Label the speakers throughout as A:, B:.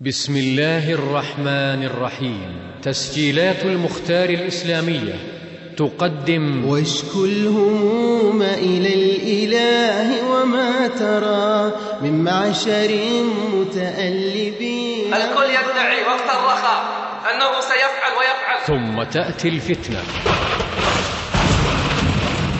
A: بسم الله الرحمن الرحيم تسجيلات المختار الإسلامية تقدم واشكو
B: الهموم إلى الإله وما ترى من معشر متألبين الكل يدعي وقت الرخاء أنه
A: سيفعل ويفعل ثم تأتي
B: الفتنة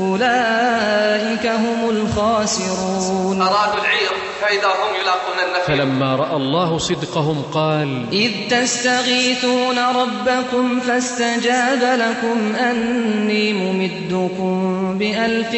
B: أولئك هم الخاسرون أرادوا العير
C: فإذا هم
A: يلاقون النفع فلما رأى الله صدقهم قال
B: إذ تستغيثون ربكم فاستجاب لكم أني ممدكم بألف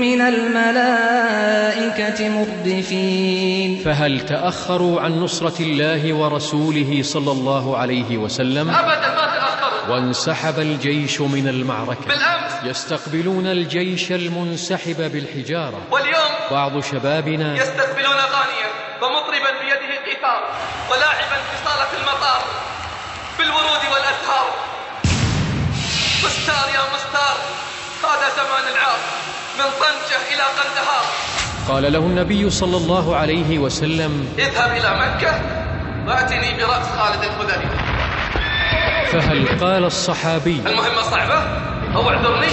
B: من الملائكة
A: مردفين فهل تأخروا عن نصرة الله ورسوله صلى الله عليه وسلم
C: أبدا ما
A: وانسحب الجيش من المعركة بالأمس يستقبلون الجيش المنسحب بالحجارة واليوم بعض شبابنا
C: يستقبلون غانيا ومطربا بيده قيثار ولاعبا في صالة المطار بالورود والأزهار مستار يا مستار هذا زمان العار من طنجة إلى قندهار
A: قال له النبي صلى الله عليه وسلم
C: اذهب إلى مكة وأتني برأس خالد الخدري فهل
A: قال الصحابي المهمة صعبة هو اعذرني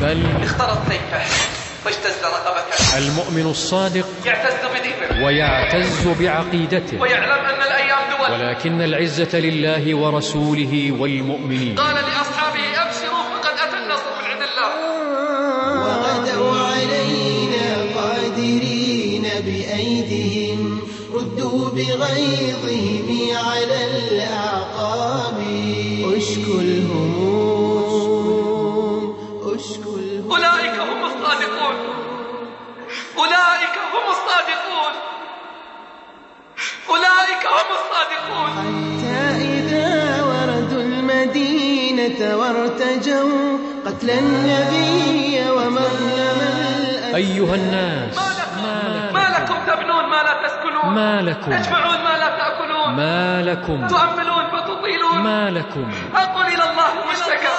A: لا بل
C: اخترت سيفه واجتز رقبته
A: المؤمن الصادق
C: يعتز بدينه ويعتز
A: بعقيدته ويعلم
C: أن الأيام دول
A: ولكن العزة لله ورسوله والمؤمنين قال
C: لأصحابه
B: أبشروا فقد أتى النصر
D: من عند الله وغدوا علينا قادرين
B: بأيديهم ردوا بغيظهم على الأعقاب اشكو الهموم اشكو الهموم أولئك هم الصادقون أولئك هم الصادقون أولئك هم الصادقون حتى إذا وردوا المدينة وارتجوا قتل النبي ومظلم الأسلام أيها
A: الناس
B: ما لكم, ما لكم تبنون
A: ما لا تسكنون ما لكم تجمعون ما لا تأكلون ما لكم تؤملون
C: وتطيلون ما لكم أقول إلى الله مشتكى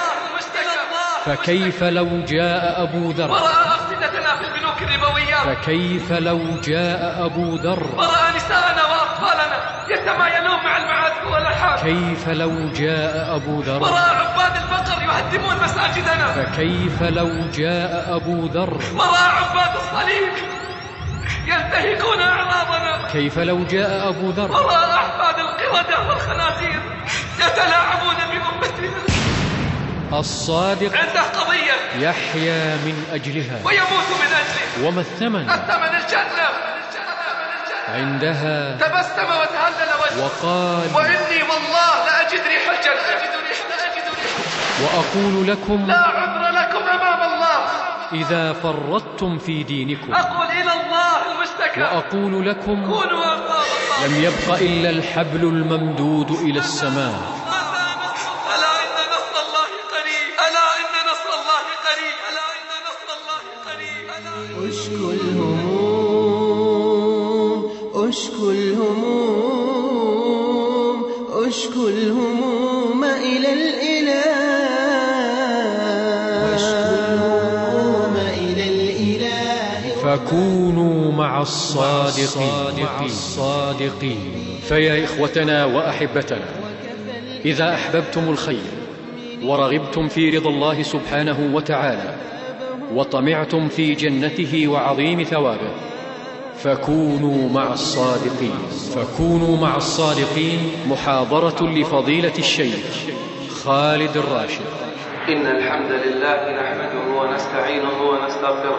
A: فكيف لو جاء أبو ذر ورأى
C: أفئدتنا في البنوك الربوية
A: فكيف لو جاء أبو ذر
C: ورأى نساءنا وأطفالنا يتمايلون مع المعازف والأحاد
A: كيف لو جاء أبو ذر ورأى
C: عباد البقر يهدمون مساجدنا
A: فكيف لو جاء أبو ذر ورأى
C: عباد الصليب يلتهكون أعراضنا
A: كيف لو جاء أبو ذر أرى أحفاد
C: القردة والخنازير يتلاعبون بأمتنا
A: الصادق عنده
C: قضية يحيا
A: من أجلها
C: ويموت من أجله
A: وما الثمن
C: الثمن الجنة
A: عندها
C: تبسم وتهلل وجهه
A: وقال وإني
C: والله لأجد ريح الجنة
A: وأقول لكم لا عذر
C: لكم أمام الله
A: إذا فرطتم في دينكم
C: أقول إلى الله
A: وأقول لكم لم يبق إلا الحبل الممدود إلى السماء
B: اشكو الهموم اشكو
A: مع الصادقين الصادقين فيا إخوتنا وأحبتنا إذا أحببتم الخير ورغبتم في رضا الله سبحانه وتعالى وطمعتم في جنته وعظيم ثوابه فكونوا مع الصادقين فكونوا مع الصادقين محاضرة لفضيلة الشيخ خالد الراشد
C: إن الحمد لله نحمده ونستعينه ونستغفره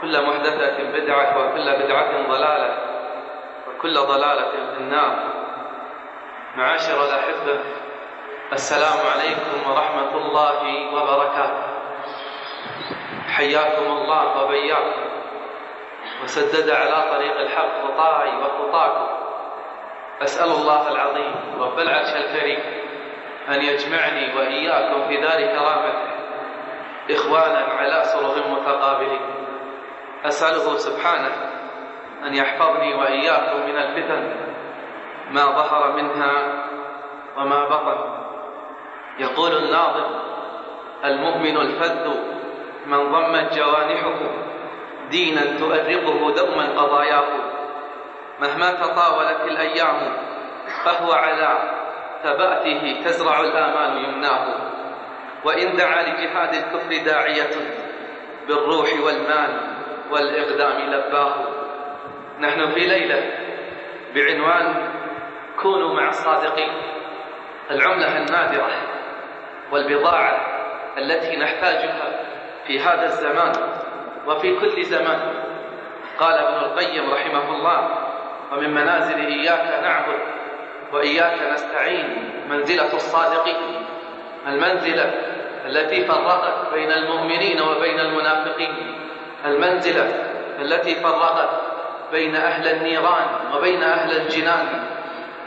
C: كل محدثة بدعة وكل بدعة ضلالة وكل ضلالة في النار معاشر الأحبة السلام عليكم ورحمة الله وبركاته حياكم الله وبياكم وسدد على طريق الحق خطاي وخطاكم أسأل الله العظيم رب العرش الكريم أن يجمعني وإياكم في دار كرامته إخوانا على سرر متقابلين أسأله سبحانه أن يحفظني وإياكم من الفتن ما ظهر منها وما بطن يقول الناظم المؤمن الفذ من ضمت جوانحه دينا تؤرقه دوما قضاياه مهما تطاولت الأيام فهو على ثباته تزرع الآمال يمناه وإن دعا لجهاد الكفر داعية بالروح والمال والإقدام لباه نحن في ليلة بعنوان كونوا مع الصادقين العملة النادرة والبضاعة التي نحتاجها في هذا الزمان وفي كل زمان قال ابن القيم رحمه الله ومن منازل إياك نعبد وإياك نستعين منزلة الصادقين المنزلة التي فرقت بين المؤمنين وبين المنافقين المنزلة التي فرقت بين أهل النيران وبين أهل الجنان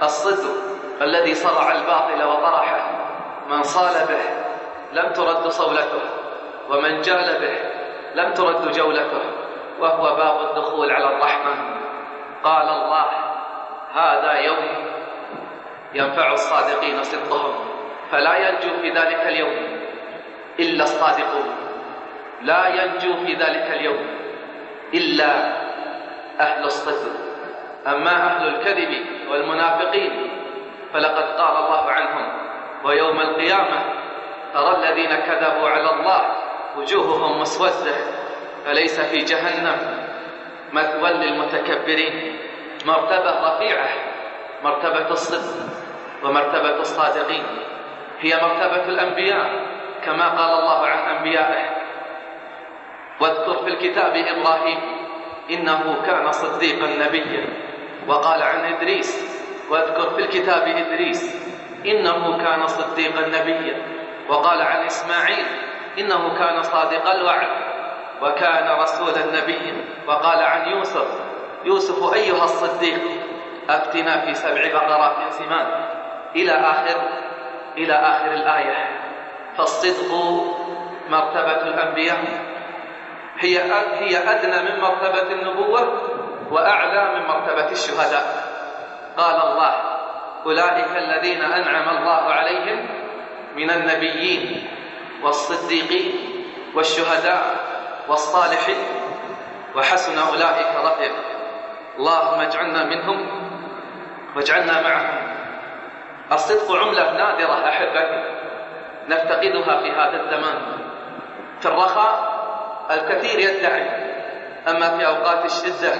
C: الصدق الذي صرع الباطل وطرحه من صال به لم ترد صولته ومن جال به لم ترد جولته وهو باب الدخول على الرحمة قال الله هذا يوم ينفع الصادقين صدقهم فلا ينجو في ذلك اليوم إلا الصادقون لا ينجو في ذلك اليوم إلا أهل الصدق أما أهل الكذب والمنافقين فلقد قال الله عنهم ويوم القيامة ترى الذين كذبوا على الله وجوههم مسودة فليس في جهنم مثوى للمتكبرين مرتبة رفيعة مرتبة الصدق ومرتبة الصادقين هي مرتبة الأنبياء كما قال الله عن أنبيائه واذكر في الكتاب إبراهيم إنه كان صديقا نبيا وقال عن إدريس واذكر في الكتاب إدريس إنه كان صديقا نبيا وقال عن إسماعيل إنه كان صادق الوعد وكان رسولا نبيا وقال عن يوسف يوسف أيها الصديق أفتنا في سبع بقرات سمان إلى آخر إلى آخر الآية فالصدق مرتبة الأنبياء هي هي أدنى من مرتبة النبوة وأعلى من مرتبة الشهداء قال الله أولئك الذين أنعم الله عليهم من النبيين والصديقين والشهداء والصالحين وحسن أولئك رفيق اللهم اجعلنا منهم واجعلنا معهم الصدق عملة نادرة أحبتي نفتقدها في هذا الزمان في الرخاء الكثير يدعي أما في أوقات الشدة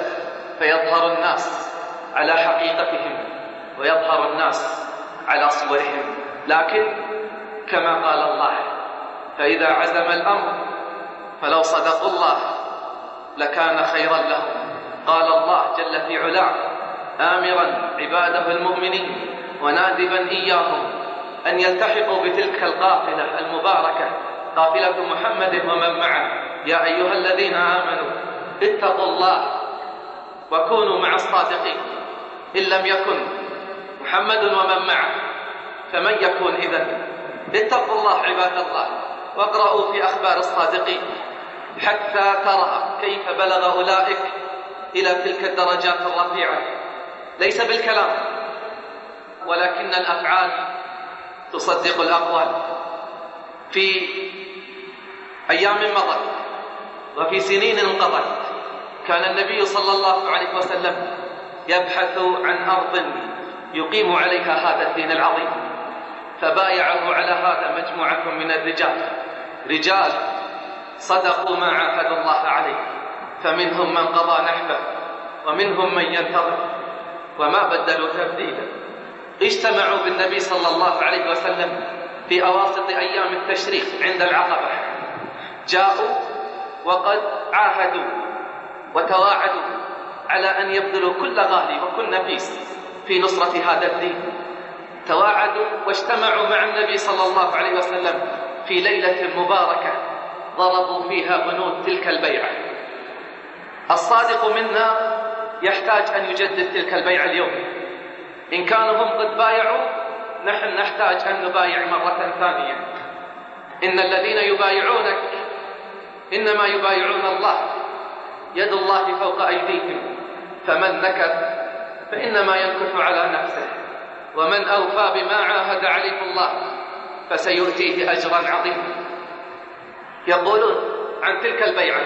C: فيظهر الناس على حقيقتهم ويظهر الناس على صورهم لكن كما قال الله فإذا عزم الأمر فلو صدقوا الله لكان خيرا لهم قال الله جل في علاه آمرا عباده المؤمنين ونادبا إياهم أن يلتحقوا بتلك القافلة المباركة قافلة محمد ومن معه يا أيها الذين آمنوا اتقوا الله وكونوا مع الصادقين إن لم يكن محمد ومن معه فمن يكون إذا اتقوا الله عباد الله واقرأوا في أخبار الصادقين حتى ترى كيف بلغ أولئك إلى تلك الدرجات الرفيعة ليس بالكلام ولكن الأفعال تصدق الأقوال في أيام مضت وفي سنين انقضت كان النبي صلى الله عليه وسلم يبحث عن أرض يقيم عليها هذا الدين العظيم فبايعه على هذا مجموعة من الرجال رجال صدقوا ما عاهدوا الله عليه فمنهم من قضى نحبه ومنهم من ينتظر وما بدلوا تبديلا اجتمعوا بالنبي صلى الله عليه وسلم في أواسط أيام التشريق عند العقبة جاءوا وقد عاهدوا وتواعدوا على أن يبذلوا كل غالي وكل نفيس في نصرة هذا الدين تواعدوا واجتمعوا مع النبي صلى الله عليه وسلم في ليلة مباركة ضربوا فيها بنود تلك البيعة الصادق منا يحتاج أن يجدد تلك البيعة اليوم إن كانوا هم قد بايعوا نحن نحتاج أن نبايع مرة ثانية إن الذين يبايعونك إنما يبايعون الله يد الله فوق أيديهم فمن نكث فإنما ينكث على نفسه ومن أوفى بما عاهد عليه الله فسيؤتيه أجرا عظيما يقولون عن تلك البيعة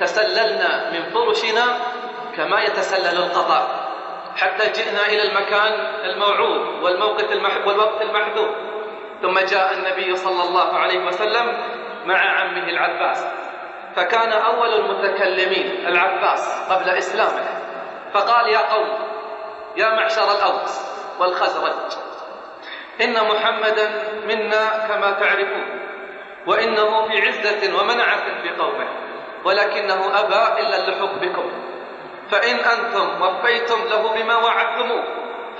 C: تسللنا من فرشنا كما يتسلل القضاء حتى جئنا إلى المكان الموعود والموقف المحب والوقت المحدود ثم جاء النبي صلى الله عليه وسلم مع عمه العباس فكان أول المتكلمين العباس قبل إسلامه فقال يا قوم يا معشر الأوس والخزرج إن محمدا منا كما تعرفون وإنه في عزة ومنعة في قومه ولكنه أبى إلا اللحق بكم فإن أنتم وفيتم له بما وعدتموه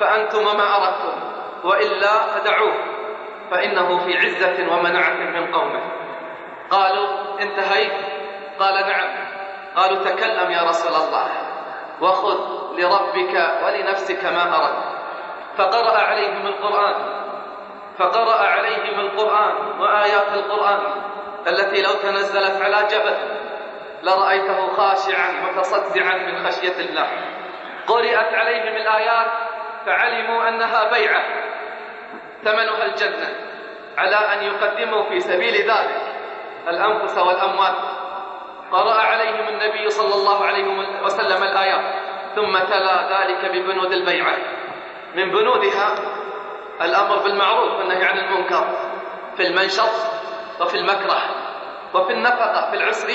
C: فأنتم ما أردتم وإلا فدعوه فإنه في عزة ومنعة من قومه قالوا انتهيت قال نعم قالوا تكلم يا رسول الله وخذ لربك ولنفسك ما أردت فقرأ عليهم القرآن فقرأ عليهم القرآن وآيات القرآن التي لو تنزلت على جبل لرأيته خاشعا متصدعا من خشية الله قرئت عليهم الآيات فعلموا أنها بيعة ثمنها الجنة على أن يقدموا في سبيل ذلك الأنفس والأموات قرأ عليهم النبي صلى الله عليه وسلم الآيات ثم تلا ذلك ببنود البيعة من بنودها الأمر بالمعروف والنهي عن المنكر في المنشط وفي المكره وفي النفقة في العسر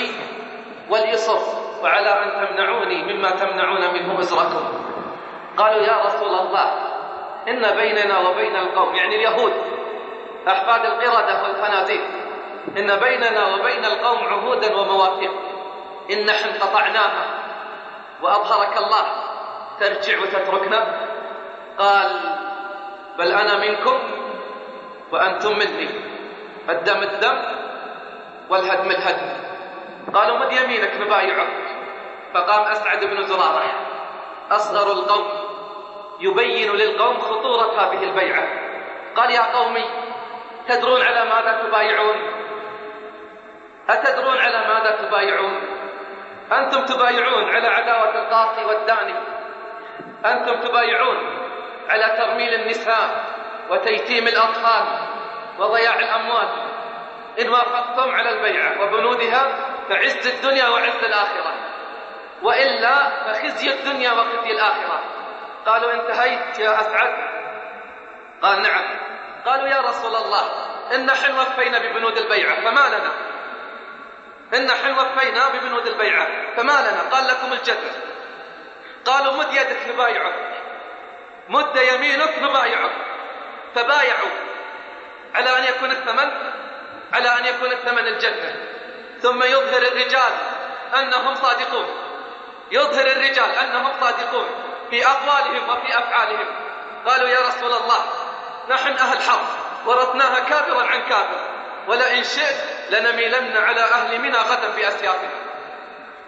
C: واليسر وعلى أن تمنعوني مما تمنعون منه إزركم قالوا يا رسول الله إن بيننا وبين القوم يعني اليهود أحفاد القردة والخنازير إن بيننا وبين القوم عهودا ومواثيق إن نحن قطعناها وأظهرك الله ترجع وتتركنا قال بل أنا منكم وأنتم مني الدم الدم والهدم الهدم قالوا مد يمينك نبايعك فقام أسعد بن زرارة أصغر القوم يبين للقوم خطورة هذه البيعة قال يا قومي تدرون على ماذا تبايعون أتدرون على ماذا تبايعون أنتم تبايعون على عداوة القاطي والداني أنتم تبايعون على ترميل النساء وتيتيم الأطفال وضياع الأموال إن وافقتم على البيعة وبنودها فعز الدنيا وعز الآخرة وإلا فخزي الدنيا وخزي الآخرة قالوا انتهيت يا أسعد قال نعم قالوا يا رسول الله إن نحن وفينا ببنود البيعة فما لنا إن حين وفينا ببنود البيعة فما لنا قال لكم الجد قالوا مد يدك نبايعك مد يمينك نبايعك فبايعوا على أن يكون الثمن على أن يكون الثمن الجنة ثم يظهر الرجال أنهم صادقون يظهر الرجال أنهم صادقون في أقوالهم وفي أفعالهم قالوا يا رسول الله نحن أهل حق ورثناها كافرا عن كافر ولئن شئت لنميلن على أهل منى غدا بأسيافنا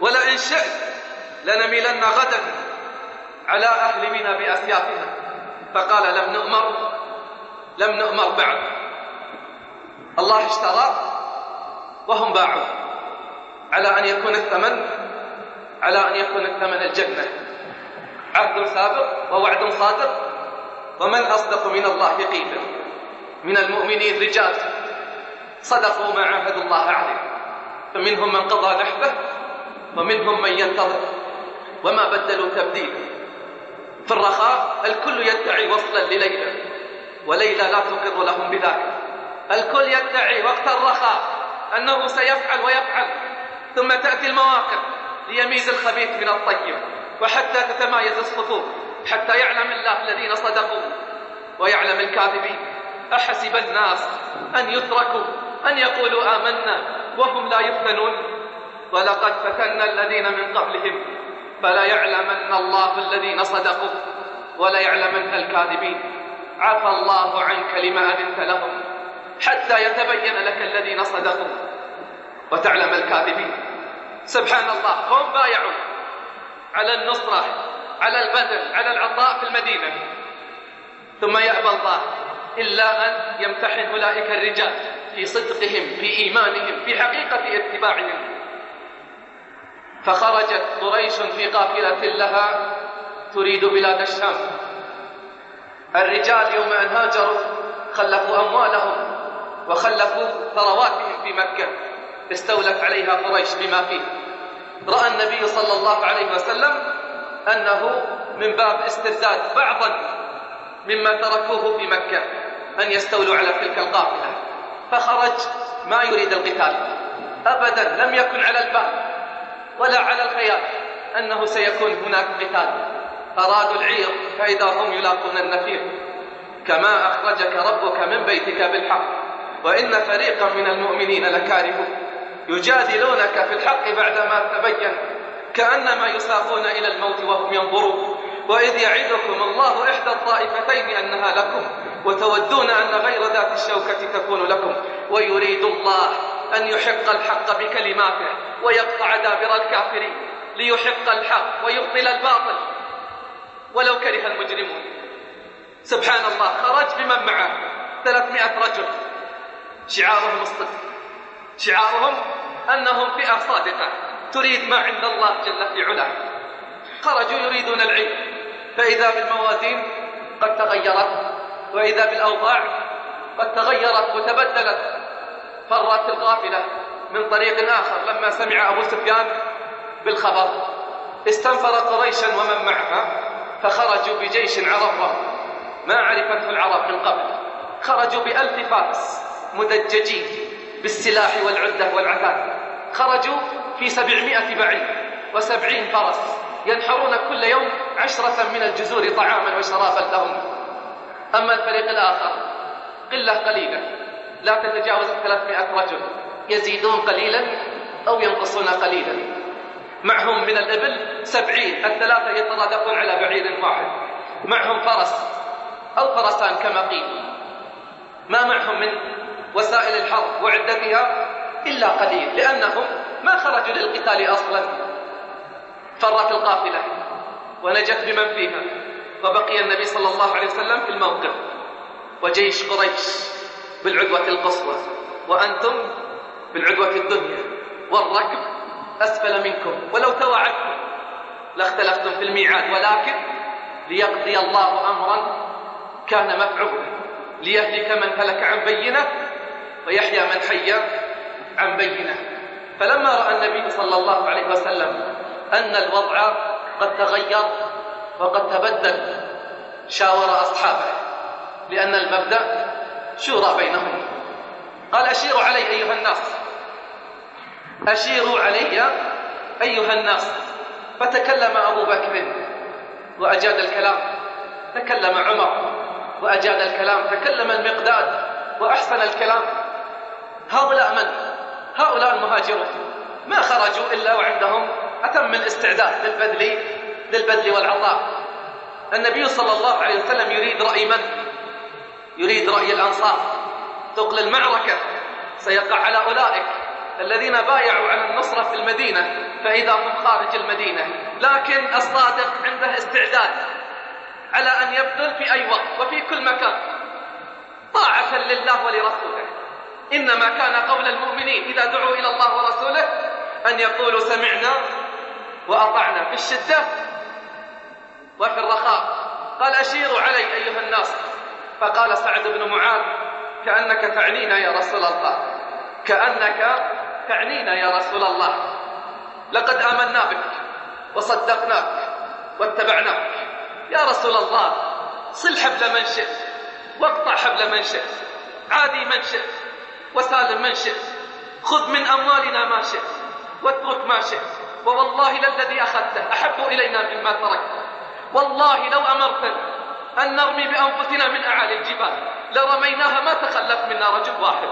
C: ولئن شئت لنميلن غدا على أهل منى بأسيافنا فقال لم نؤمر لم نؤمر بعد الله اشترى وهم باعوا على أن يكون الثمن على أن يكون الثمن الجنة عهد سابق ووعد صادق ومن أصدق من الله قيلا من المؤمنين رجال صدقوا ما عاهدوا الله عليه فمنهم من قضى نحبه ومنهم من ينتظر وما بدلوا تبديلا في الرخاء الكل يدعي وصلا لليلى وليلى لا تقر لهم بذلك الكل يدعي وقت الرخاء أنه سيفعل ويفعل ثم تأتي المواقف ليميز الخبيث من الطيب وحتى تتمايز الصفوف حتى يعلم الله الذين صدقوا ويعلم الكاذبين أحسب الناس أن يتركوا أن يقولوا آمنا وهم لا يفتنون ولقد فتنا الذين من قبلهم فلا يعلمن الله الذين صدقوا ولا يعلمن الكاذبين عفى الله عنك لما أذنت لهم حتى يتبين لك الذين صدقوا وتعلم الكاذبين سبحان الله هم بايعوا على النصرة على البذل على العطاء في المدينة ثم يأبى الله إلا أن يمتحن أولئك الرجال في صدقهم في إيمانهم في حقيقة اتباعهم فخرجت قريش في قافلة لها تريد بلاد الشام الرجال يوم أن هاجروا خلفوا أموالهم وخلفوا ثرواتهم في مكة استولت عليها قريش بما فيه رأى النبي صلى الله عليه وسلم أنه من باب استرداد بعضا مما تركوه في مكة أن يستولوا على تلك القافلة فخرج ما يريد القتال أبدا لم يكن على البال ولا على الخيال أنه سيكون هناك قتال أرادوا العير فإذا هم يلاقون النفير كما أخرجك ربك من بيتك بالحق وإن فريقا من المؤمنين لكارهون يجادلونك في الحق بعدما تبين كأنما يساقون إلى الموت وهم ينظرون وإذ يعدكم الله إحدى الطائفتين أنها لكم وتودون أن غير ذات الشوكة تكون لكم ويريد الله أن يحق الحق بكلماته ويقطع دابر الكافرين ليحق الحق ويبطل الباطل ولو كره المجرمون سبحان الله خرج بمن معه ثلاثمائة رجل شعارهم الصدق شعارهم أنهم فئة صادقة تريد ما عند الله جل في علاه خرجوا يريدون العلم فإذا بالموازين قد تغيرت وإذا بالأوضاع قد تغيرت وتبدلت فرت القافلة من طريق آخر لما سمع أبو سفيان بالخبر استنفر قريشا ومن معها فخرجوا بجيش عرفه ما عرفته العرب من قبل خرجوا بألف فارس مدججين بالسلاح والعدة والعتاد خرجوا في سبعمائة بعير وسبعين فرس ينحرون كل يوم عشرة من الجزور طعاما وشرابا لهم أما الفريق الآخر قلة قليلة لا تتجاوز 300 رجل يزيدون قليلا أو ينقصون قليلا معهم من الإبل سبعين الثلاثة يترادفون على بعير واحد معهم فرس أو فرسان كما قيل ما معهم من وسائل الحرب وعدتها إلا قليل لأنهم ما خرجوا للقتال أصلا فرت القافلة ونجت بمن فيها فبقي النبي صلى الله عليه وسلم في الموقف وجيش قريش بالعدوة القصوى وأنتم بالعدوة الدنيا والركب أسفل منكم ولو تواعدتم لاختلفتم في الميعاد ولكن ليقضي الله أمرا كان مفعولا ليهلك من هلك عن بينه ويحيى من حي عن بينه فلما رأى النبي صلى الله عليه وسلم أن الوضع قد تغير فقد تبدل شاور أصحابه لأن المبدأ شورى بينهم قال أشيروا علي أيها الناس أشيروا علي أيها الناس فتكلم أبو بكر وأجاد الكلام تكلم عمر وأجاد الكلام تكلم المقداد وأحسن الكلام هؤلاء من؟ هؤلاء المهاجرون ما خرجوا إلا وعندهم أتم الاستعداد للبذل للبذل والعطاء النبي صلى الله عليه وسلم يريد رأي من؟ يريد رأي الأنصار ثقل المعركة سيقع على أولئك الذين بايعوا على النصرة في المدينة فإذا هم خارج المدينة لكن الصادق عنده استعداد على أن يبذل في أي وقت وفي كل مكان طاعة لله ولرسوله إنما كان قول المؤمنين إذا دعوا إلى الله ورسوله أن يقولوا سمعنا وأطعنا في الشدة وفي الرخاء قال أشيروا علي أيها الناس فقال سعد بن معاذ كأنك تعنينا يا رسول الله كأنك تعنينا يا رسول الله لقد آمنا بك وصدقناك واتبعناك يا رسول الله صل حبل من شئت واقطع حبل من شئت عادي من شئت وسالم من شئت خذ من أموالنا ما شئت واترك ما شئت ووالله للذي أخذته أحب إلينا مما تركته والله لو أمرتنا أن نرمي بأنفسنا من أعالي الجبال لرميناها ما تخلف منا رجل واحد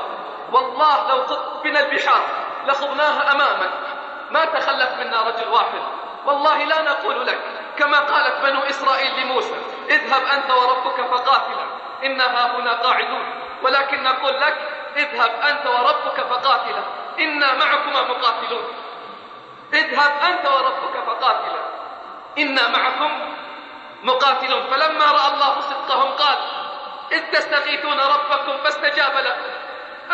C: والله لو خض بنا البحار لخضناها أمامك ما تخلف منا رجل واحد والله لا نقول لك كما قالت بنو إسرائيل لموسى اذهب أنت وربك فقاتلا إنها هنا قاعدون ولكن نقول لك اذهب أنت وربك فقاتلا إنا معكما مقاتلون اذهب أنت وربك فقاتلا إنا معكم نقاتلهم فلما رأى الله صدقهم قال إذ تستغيثون ربكم فاستجاب لكم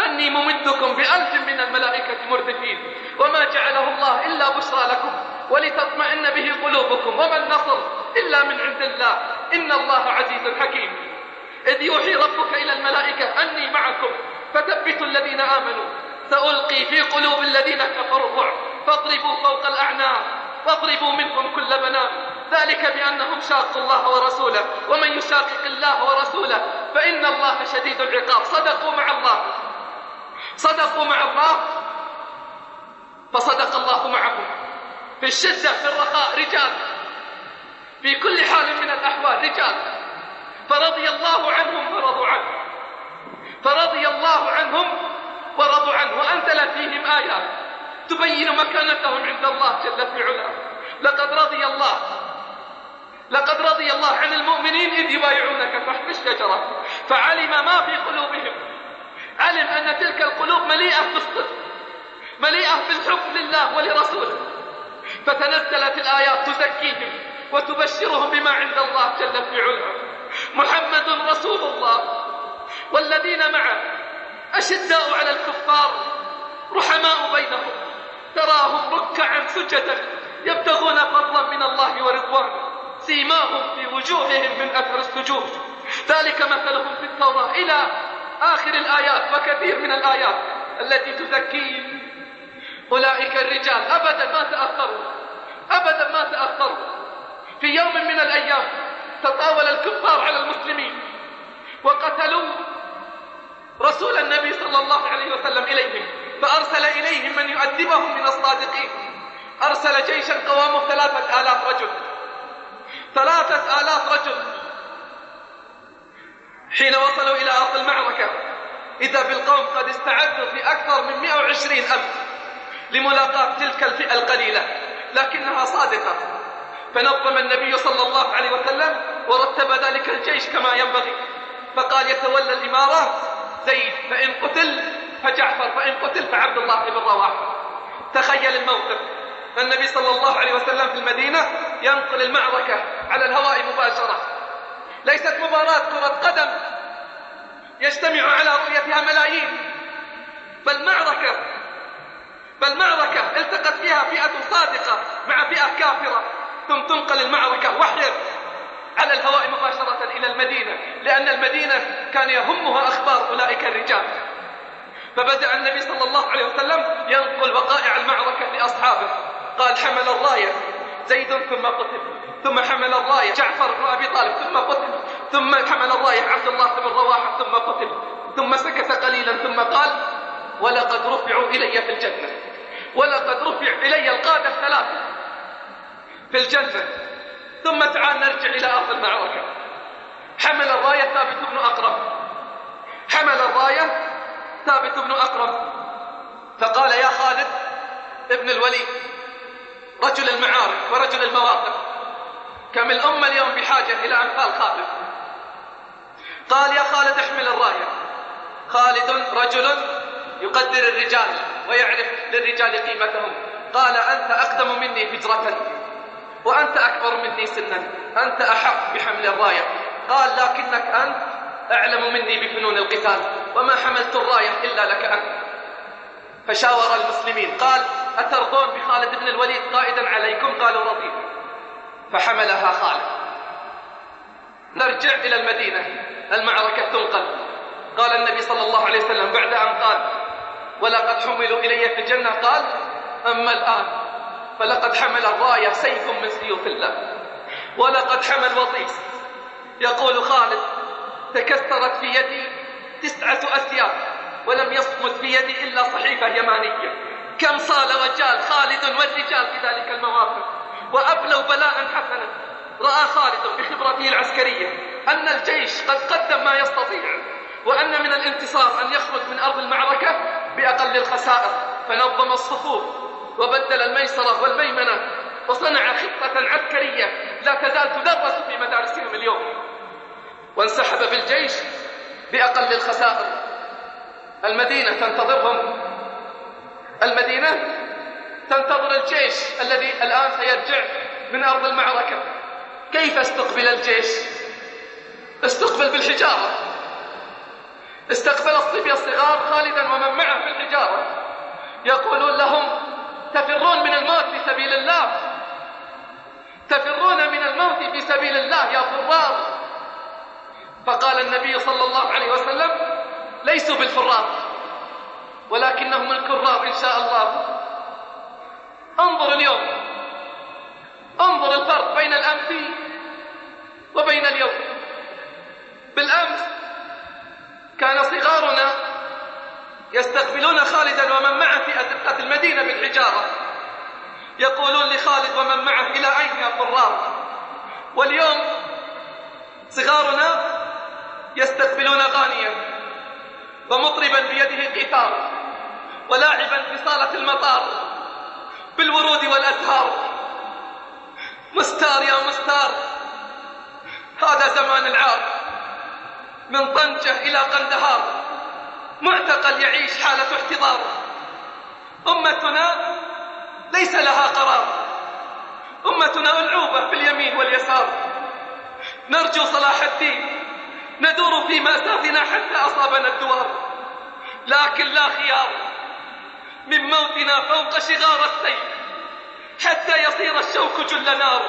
C: أني ممدكم بألف من الملائكة مردفين وما جعله الله إلا بشرى لكم ولتطمئن به قلوبكم وما النصر إلا من عند الله إن الله عزيز حكيم إذ يوحي ربك إلى الملائكة أني معكم فثبتوا الذين آمنوا سألقي في قلوب الذين كفروا الرعب فاضربوا فوق الأعناق واضربوا منهم كل بنان ذلك بأنهم شاقوا الله ورسوله ومن يشاقق الله ورسوله فإن الله شديد العقاب صدقوا مع الله صدقوا مع الله فصدق الله معهم في الشدة في الرخاء رجال في كل حال من الأحوال رجال فرضي الله عنهم ورضوا عنه فرضي الله عنهم ورضوا عنه وأنزل فيهم آيات تبين مكانتهم عند الله جل في علاه لقد رضي الله لقد رضي الله عن المؤمنين إذ يبايعونك تحت الشجرة فعلم ما في قلوبهم علم أن تلك القلوب مليئة بالصدق مليئة بالحب لله ولرسوله فتنزلت الآيات تزكيهم وتبشرهم بما عند الله جل في علاه محمد رسول الله والذين معه أشداء على الكفار رحماء بينهم تراهم ركعا سجدا يبتغون فضلا من الله ورضوانه سيماهم في وجوههم من أثر السجود ذلك مثلهم في التوراة إلى آخر الآيات وكثير من الآيات التي تزكي أولئك الرجال أبدا ما تأخروا أبدا ما تأخروا في يوم من الأيام تطاول الكفار على المسلمين وقتلوا رسول النبي صلى الله عليه وسلم إليهم فأرسل إليهم من يؤدبهم من الصادقين أرسل جيشا قوامه ثلاثة آلاف رجل ثلاثة آلاف رجل حين وصلوا إلى أرض المعركة إذا بالقوم قد استعدوا في أكثر من 120 ألف لملاقاة تلك الفئة القليلة لكنها صادقة فنظم النبي صلى الله عليه وسلم ورتب ذلك الجيش كما ينبغي فقال يتولى الإمارة زيد فإن قتل فجعفر فإن قتل فعبد الله بن رواحة تخيل الموقف النبي صلى الله عليه وسلم في المدينة ينقل المعركة على الهواء مباشرة ليست مباراة كرة قدم يجتمع على رؤيتها ملايين بل معركة بل معركة التقت فيها فئة صادقة مع فئة كافرة ثم تنقل المعركة وحير على الهواء مباشرة إلى المدينة لأن المدينة كان يهمها أخبار أولئك الرجال فبدأ النبي صلى الله عليه وسلم ينقل وقائع المعركة لأصحابه قال حمل الراية زيد ثم قتل ثم حمل الراية جعفر بن أبي طالب ثم قتل ثم حمل الراية عبد الله بن رواحة ثم قتل ثم سكت قليلا ثم قال ولقد رفعوا إلي في الجنة ولقد رفع إلي القادة الثلاثة في الجنة ثم تعال نرجع إلى أرض المعركة حمل الراية ثابت بن أقرب حمل الراية ثابت بن أقرب فقال يا خالد ابن الوليد رجل المعارك ورجل المواقف كم الأمة اليوم بحاجة إلى أمثال خالد قال يا خالد احمل الراية خالد رجل يقدر الرجال ويعرف للرجال قيمتهم قال أنت أقدم مني هجرة وأنت أكبر مني سنا أنت أحق بحمل الراية قال لكنك أنت أعلم مني بفنون القتال وما حملت الراية إلا لك أنت فشاور المسلمين قال أترضون بخالد بن الوليد قائدا عليكم قالوا رضي فحملها خالد نرجع إلى المدينة المعركة تنقل قال النبي صلى الله عليه وسلم بعد أن قال ولقد حملوا إلي في الجنة قال أما الآن فلقد حمل الراية سيف من سيوف الله ولقد حمل وطيس يقول خالد تكسرت في يدي تسعة أثياب ولم يصمت في يدي إلا صحيفة يمانية كم صال وجال خالد والرجال في ذلك المواقف وأبلوا بلاء حسنا رأى خالد بخبرته العسكرية أن الجيش قد قدم ما يستطيع وأن من الانتصار أن يخرج من أرض المعركة بأقل الخسائر فنظم الصفوف وبدل الميسرة والميمنة وصنع خطة عسكرية لا تزال تدرس في مدارسهم اليوم وانسحب بالجيش بأقل الخسائر المدينة تنتظرهم المدينة تنتظر الجيش الذي الآن سيرجع من أرض المعركة كيف استقبل الجيش استقبل بالحجارة استقبل الصبية الصغار خالدا ومن معه بالحجارة يقولون لهم تفرون من الموت في سبيل الله تفرون من الموت في سبيل الله يا فرار فقال النبي صلى الله عليه وسلم ليسوا بالفرار ولكنهم الكرام إن شاء الله انظر اليوم انظر الفرق بين الأمس وبين اليوم بالأمس كان صغارنا يستقبلون خالدا ومن معه في أزقة المدينة بالحجارة يقولون لخالد ومن معه إلى أين يا قرار واليوم صغارنا يستقبلون غانيا ومطربا بيده قيثار ولاعبا في صالة المطار بالورود والأزهار مستار يا مستار هذا زمان العار من طنجة إلى قندهار معتقل يعيش حالة احتضار أمتنا ليس لها قرار أمتنا ألعوبة في اليمين واليسار نرجو صلاح الدين ندور في مأساتنا حتى أصابنا الدوار لكن لا خيار من موتنا فوق شغار السيف حتى يصير الشوك جل نار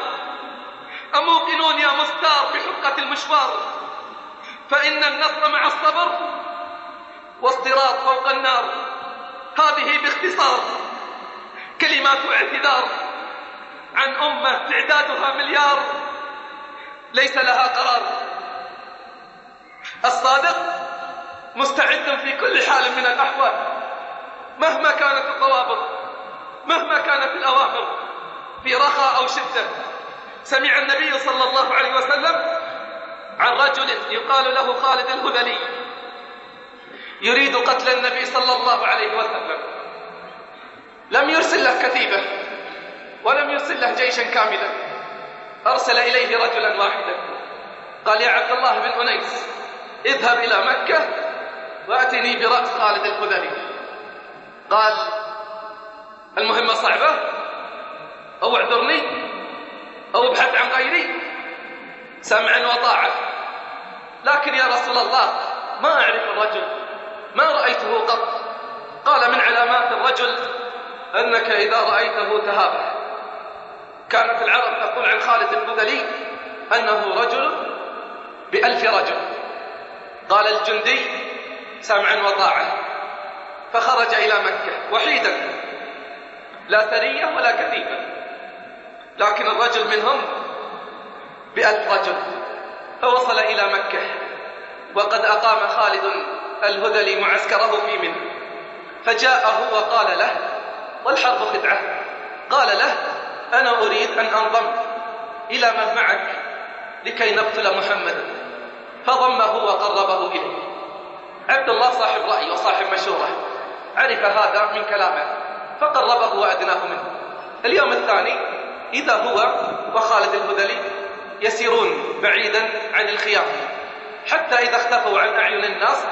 C: أموقنون يا مستار بحقة المشوار فإن النصر مع الصبر والصراط فوق النار هذه باختصار كلمات اعتذار عن أمة تعدادها مليار ليس لها
D: قرار
C: الصادق مستعد في كل حال من الأحوال مهما كانت الضوابط مهما كانت الأوامر في رخاء أو شدة سمع النبي صلى الله عليه وسلم عن رجل يقال له خالد الهذلي يريد قتل النبي صلى الله عليه وسلم لم يرسل له كتيبة ولم يرسل له جيشا كاملا أرسل إليه رجلا واحدا قال يا عبد الله بن أنيس اذهب إلى مكة وأتني برأس خالد الهذلي قال المهمة صعبة أو اعذرني أو ابحث عن غيري سمعا وطاعة لكن يا رسول الله ما أعرف الرجل ما رأيته قط قال من علامات الرجل أنك إذا رأيته تهابه كانت العرب تقول عن خالد البذلي أنه رجل بألف رجل قال الجندي سمعا وطاعة فخرج إلى مكة وحيدا لا ثرية ولا كثيبة لكن الرجل منهم بألف رجل فوصل إلى مكة وقد أقام خالد الهذلي معسكره في منه فجاءه وقال له والحرب خدعة قال له أنا أريد أن أنضم إلى من معك لكي نقتل محمدا فضمه وقربه إليه عبد الله صاحب رأي وصاحب مشورة عرف هذا من كلامه فقربه وأدناه منه اليوم الثاني إذا هو وخالد الهذلي يسيرون بعيدا عن الخيام حتى إذا اختفوا عن أعين الناس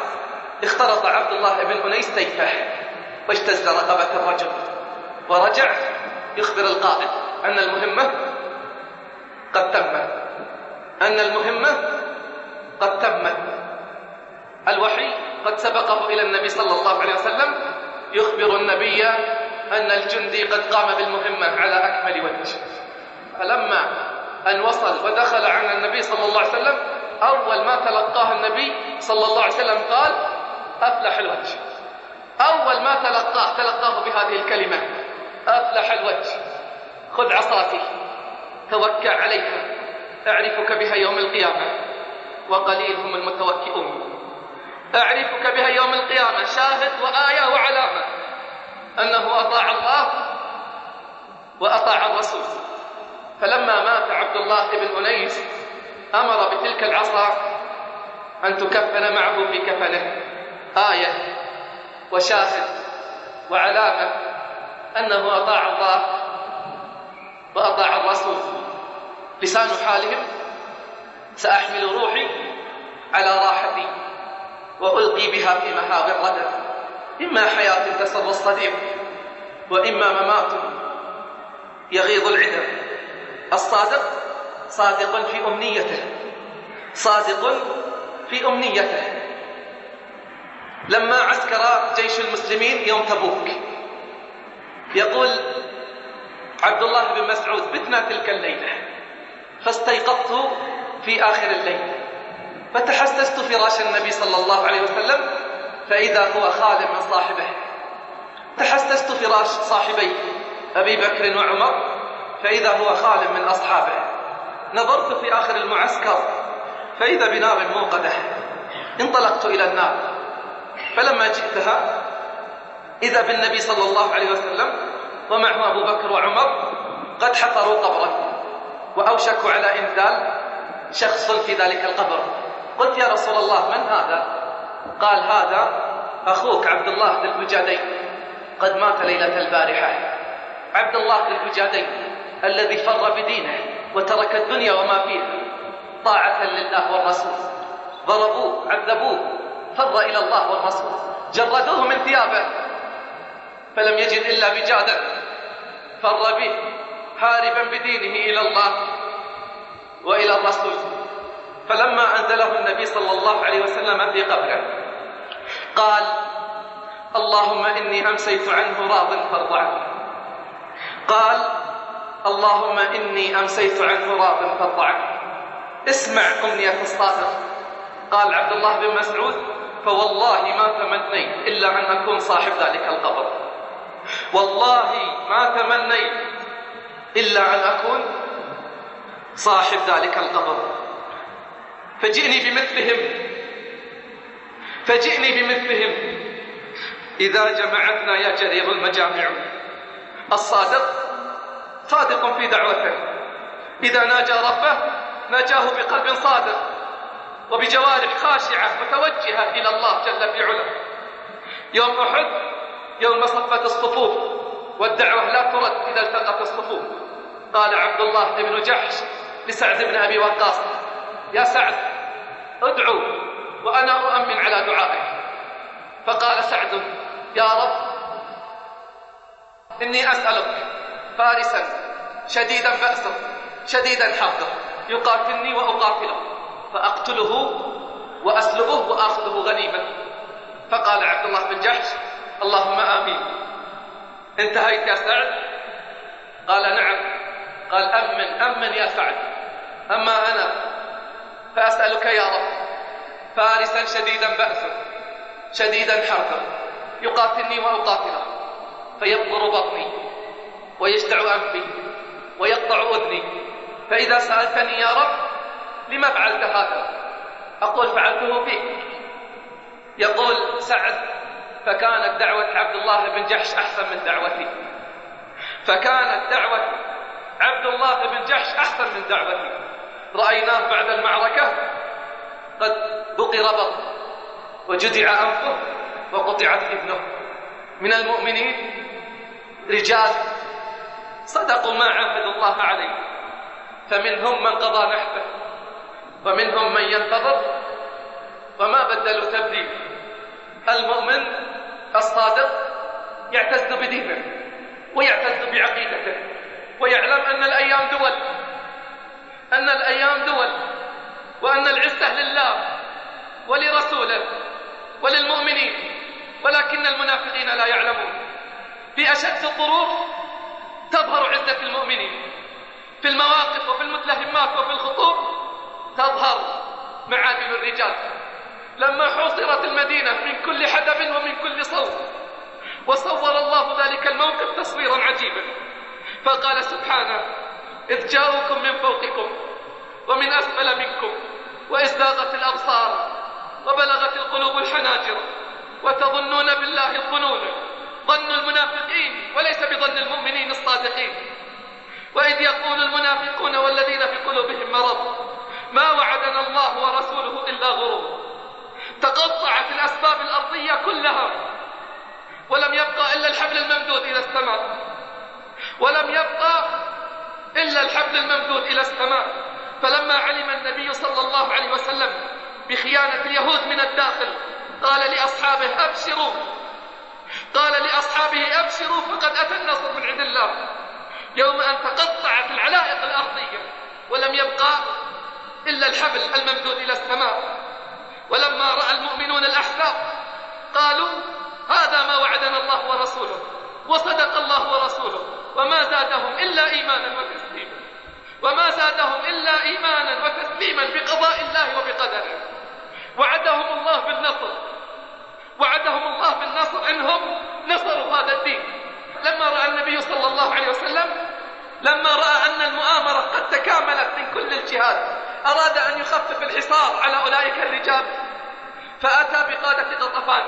C: اختلط عبد الله بن أنيس سيفه واجتز رقبة الرجل ورجع يخبر القائد أن المهمة قد تمت أن المهمة قد تمت الوحي قد سبقه إلى النبي صلى الله عليه وسلم يخبر النبي أن الجندي قد قام بالمهمة على أكمل وجه فلما أن وصل ودخل عن النبي صلى الله عليه وسلم أول ما تلقاه النبي صلى الله عليه وسلم قال أفلح الوجه أول ما تلقاه تلقاه بهذه الكلمة أفلح الوجه خذ عصاتي توكع عليها أعرفك بها يوم القيامة وقليل هم المتوكئون أعرفك بها يوم القيامة شاهد وآية وعلامة أنه أطاع الله وأطاع الرسول فلما مات عبد الله بن أنيس أمر بتلك العصا أن تكفن معه في كفنه آية وشاهد وعلامة أنه أطاع الله وأطاع الرسول لسان حالهم سأحمل روحي على راحتي وألقي بها في مهاب غدا إما حياة تسر الصديق وإما ممات يغيظ العدا الصادق صادق في أمنيته صادق في أمنيته لما عسكر جيش المسلمين يوم تبوك يقول عبد الله بن مسعود بتنا تلك الليلة فاستيقظت في آخر الليل فتحسست فراش النبي صلى الله عليه وسلم فإذا هو خال من صاحبه تحسست فراش صاحبي أبي بكر وعمر فإذا هو خال من أصحابه نظرت في آخر المعسكر فإذا بنار موقدة انطلقت إلى النار فلما جئتها إذا بالنبي صلى الله عليه وسلم ومعه أبو بكر وعمر قد حفروا قبره وأوشكوا على إنزال شخص في ذلك القبر قلت يا رسول الله من هذا قال هذا أخوك عبد الله بن البجادين قد مات ليلة البارحة عبد الله بن البجادين الذي فر بدينه وترك الدنيا وما فيها طاعة لله والرسول ضربوه عذبوه فر إلى الله والرسول جردوه من ثيابه فلم يجد إلا بجاده فر به هاربا بدينه إلى الله وإلى الرسول فلما أنزله النبي صلى الله عليه وسلم في قبره قال اللهم إني أمسيت عنه راض فارض قال اللهم إني أمسيت عنه راض فارض اسمع أمنية الصادق قال عبد الله بن مسعود فوالله ما تمنيت إلا أن أكون صاحب ذلك القبر والله ما تمنيت إلا أن أكون صاحب ذلك القبر فجئني بمثلهم فجئني بمثلهم إذا جمعتنا يا جرير المجامع الصادق صادق في دعوته إذا ناجى ربه ناجاه بقلب صادق وبجوارح خاشعة متوجهة إلى الله جل في علا يوم أحد يوم صفت الصفوف والدعوة لا ترد إذا التقت الصفوف قال عبد الله بن جحش لسعد بن أبي وقاص يا سعد ادعو وأنا أؤمن على دعائك فقال سعد يا رب إني أسألك فارسا شديدا بأسا شديدا حقه يقاتلني وأقاتله فأقتله وأسلبه وآخذه غنيما فقال عبد الله بن جحش اللهم آمين انتهيت يا سعد قال نعم قال أمن أمن يا سعد أما أنا فأسألك يا رب فارسا شديدا بأسا شديدا حرثا يقاتلني وأقاتله فيبقر بطني ويشتع أنفي ويقطع أذني فإذا سألتني يا رب لما فعلت هذا أقول فعلته فيك يقول سعد فكانت دعوة عبد الله بن جحش أحسن من دعوتي فكانت دعوة عبد الله بن جحش أحسن من دعوتي رأيناه بعد المعركة قد بقي ربط وجدع أنفه وقطعت ابنه من المؤمنين رجال صدقوا ما عاهدوا الله عليه فمنهم من قضى نحبه ومنهم من ينتظر وما بدلوا تبديل المؤمن الصادق يعتز بدينه ويعتز بعقيدته ويعلم أن الأيام دول أن الأيام دول وأن العزة لله ولرسوله وللمؤمنين ولكن المنافقين لا يعلمون في أشد الظروف تظهر عزة المؤمنين في المواقف وفي المتلهمات وفي الخطوب تظهر معادل الرجال لما حوصرت المدينة من كل حدب ومن كل صوت وصور الله ذلك الموقف تصويرا عجيبا فقال سبحانه إذ جاءوكم من فوقكم ومن أسفل منكم وإذ زاغت الأبصار وبلغت القلوب الحناجر وتظنون بالله الظنون ظن المنافقين وليس بظن المؤمنين الصادقين وإذ يقول المنافقون والذين في قلوبهم مرض ما وعدنا الله ورسوله إلا غرور تقطعت الأسباب الأرضية كلها ولم يبقى إلا الحبل الممدود إلى السماء ولم يبقى إلا الحبل الممدود إلى السماء فلما علم النبي صلى الله عليه وسلم بخيانة اليهود من الداخل قال لأصحابه أبشروا قال لأصحابه أبشروا فقد أتى النصر من عند الله يوم أن تقطعت العلائق الأرضية ولم يبقى إلا الحبل الممدود إلى السماء ولما رأى المؤمنون الأحزاب قالوا هذا ما وعدنا الله ورسوله وصدق الله ورسوله وما زادهم إلا إيمانا وتسليما وما زادهم إلا إيمانا وتسليما بقضاء الله وبقدره وعدهم الله بالنصر وعدهم الله بالنصر إنهم نصروا هذا الدين لما رأى النبي صلى الله عليه وسلم لما رأى أن المؤامرة قد تكاملت من كل الجهات أراد أن يخفف الحصار على أولئك الرجال فأتى بقادة غطفان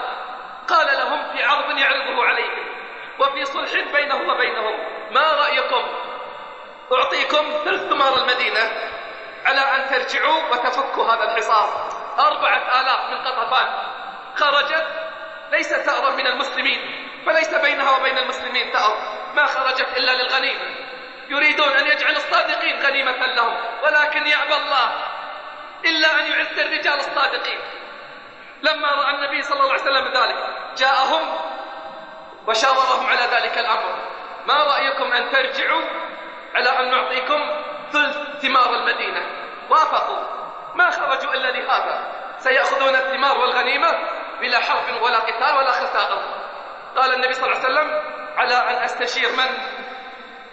C: قال لهم في عرض يعرضه عليهم وفي صلح بينه وبينهم ما رأيكم أعطيكم ثلث ثمار المدينة على أن ترجعوا وتفكوا هذا الحصار أربعة آلاف من قطفان خرجت ليس ثأرا من المسلمين فليس بينها وبين المسلمين ثأر ما خرجت إلا للغنيمة يريدون أن يجعل الصادقين غنيمة لهم ولكن يعبى الله إلا أن يعز الرجال الصادقين لما رأى النبي صلى الله عليه وسلم ذلك جاءهم وشاورهم على ذلك الأمر ما رأيكم أن ترجعوا على أن نعطيكم ثلث ثمار المدينة وافقوا ما خرجوا إلا لهذا سيأخذون الثمار والغنيمة بلا حرب ولا قتال ولا خسائر قال النبي صلى الله عليه وسلم على أن أستشير من؟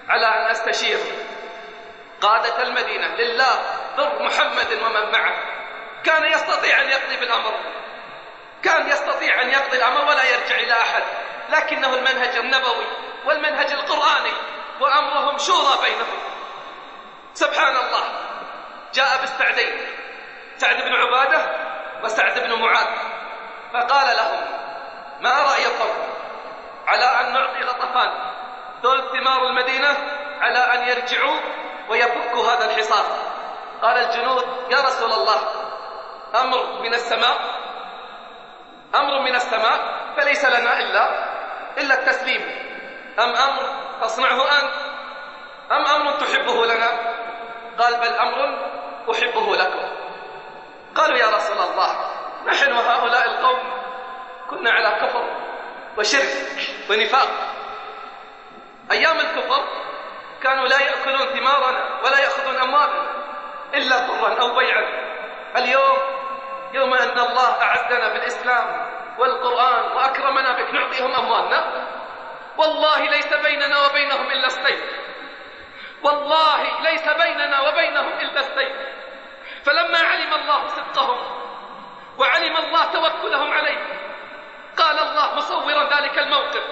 C: على أن أستشير قادة المدينة لله ضر محمد ومن معه كان يستطيع أن يقضي بالأمر كان يستطيع أن يقضي الأمر ولا يرجع إلى أحد لكنه المنهج النبوي والمنهج القرآني وأمرهم شورى بينهم سبحان الله جاء باستعدين سعد بن عبادة وسعد بن معاذ فقال لهم ما رأيكم على أن نعطي غطفان ذول ثمار المدينة على أن يرجعوا ويفكوا هذا الحصار قال الجنود يا رسول الله أمر من السماء أمر من السماء فليس لنا إلا إلا التسليم أم أمر تصنعه أنت أم أمر تحبه لنا قال بل أمر أحبه لكم قالوا يا رسول الله نحن وهؤلاء القوم كنا على كفر وشرك ونفاق أيام الكفر كانوا لا يأكلون ثمارنا ولا يأخذون أموالنا إلا طرا أو بيعا اليوم يوم أن الله أعزنا بالإسلام والقرآن وأكرمنا بك نعطيهم أموالنا والله ليس بيننا وبينهم إلا السيف والله ليس بيننا وبينهم إلا السيف فلما علم الله صدقهم وعلم الله توكلهم عليه قال الله مصورا ذلك الموقف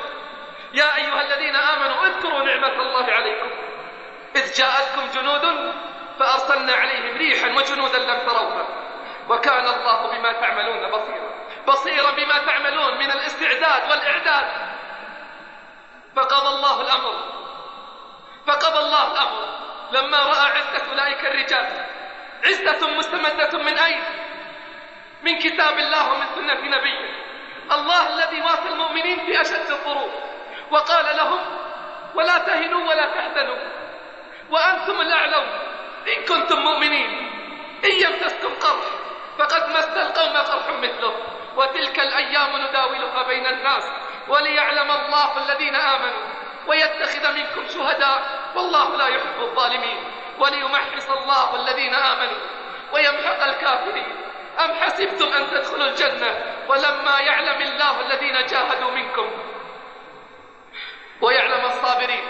C: يا أيها الذين آمنوا اذكروا نعمة الله عليكم إذ جاءتكم جنود فأرسلنا عليهم ريحا وجنودا لم تروها وكان الله بما تعملون بصيرا بصيرا بما تعملون من الاستعداد والإعداد فقضى الله الأمر فقضى الله الأمر لما رأى عزة أولئك الرجال عزة مستمدة من أين من كتاب الله ومن سنة نبيه الله الذي وافى المؤمنين في أشد الظروف وقال لهم ولا تهنوا ولا تحزنوا وأنتم الأعلون إن كنتم مؤمنين إن يمسسكم قرح فقد مس القوم قرح مثله وتلك الأيام نداولها بين الناس وليعلم الله الذين آمنوا ويتخذ منكم شهداء والله لا يحب الظالمين وليمحص الله الذين آمنوا ويمحق الكافرين أم حسبتم أن تدخلوا الجنة ولما يعلم الله الذين جاهدوا منكم ويعلم الصابرين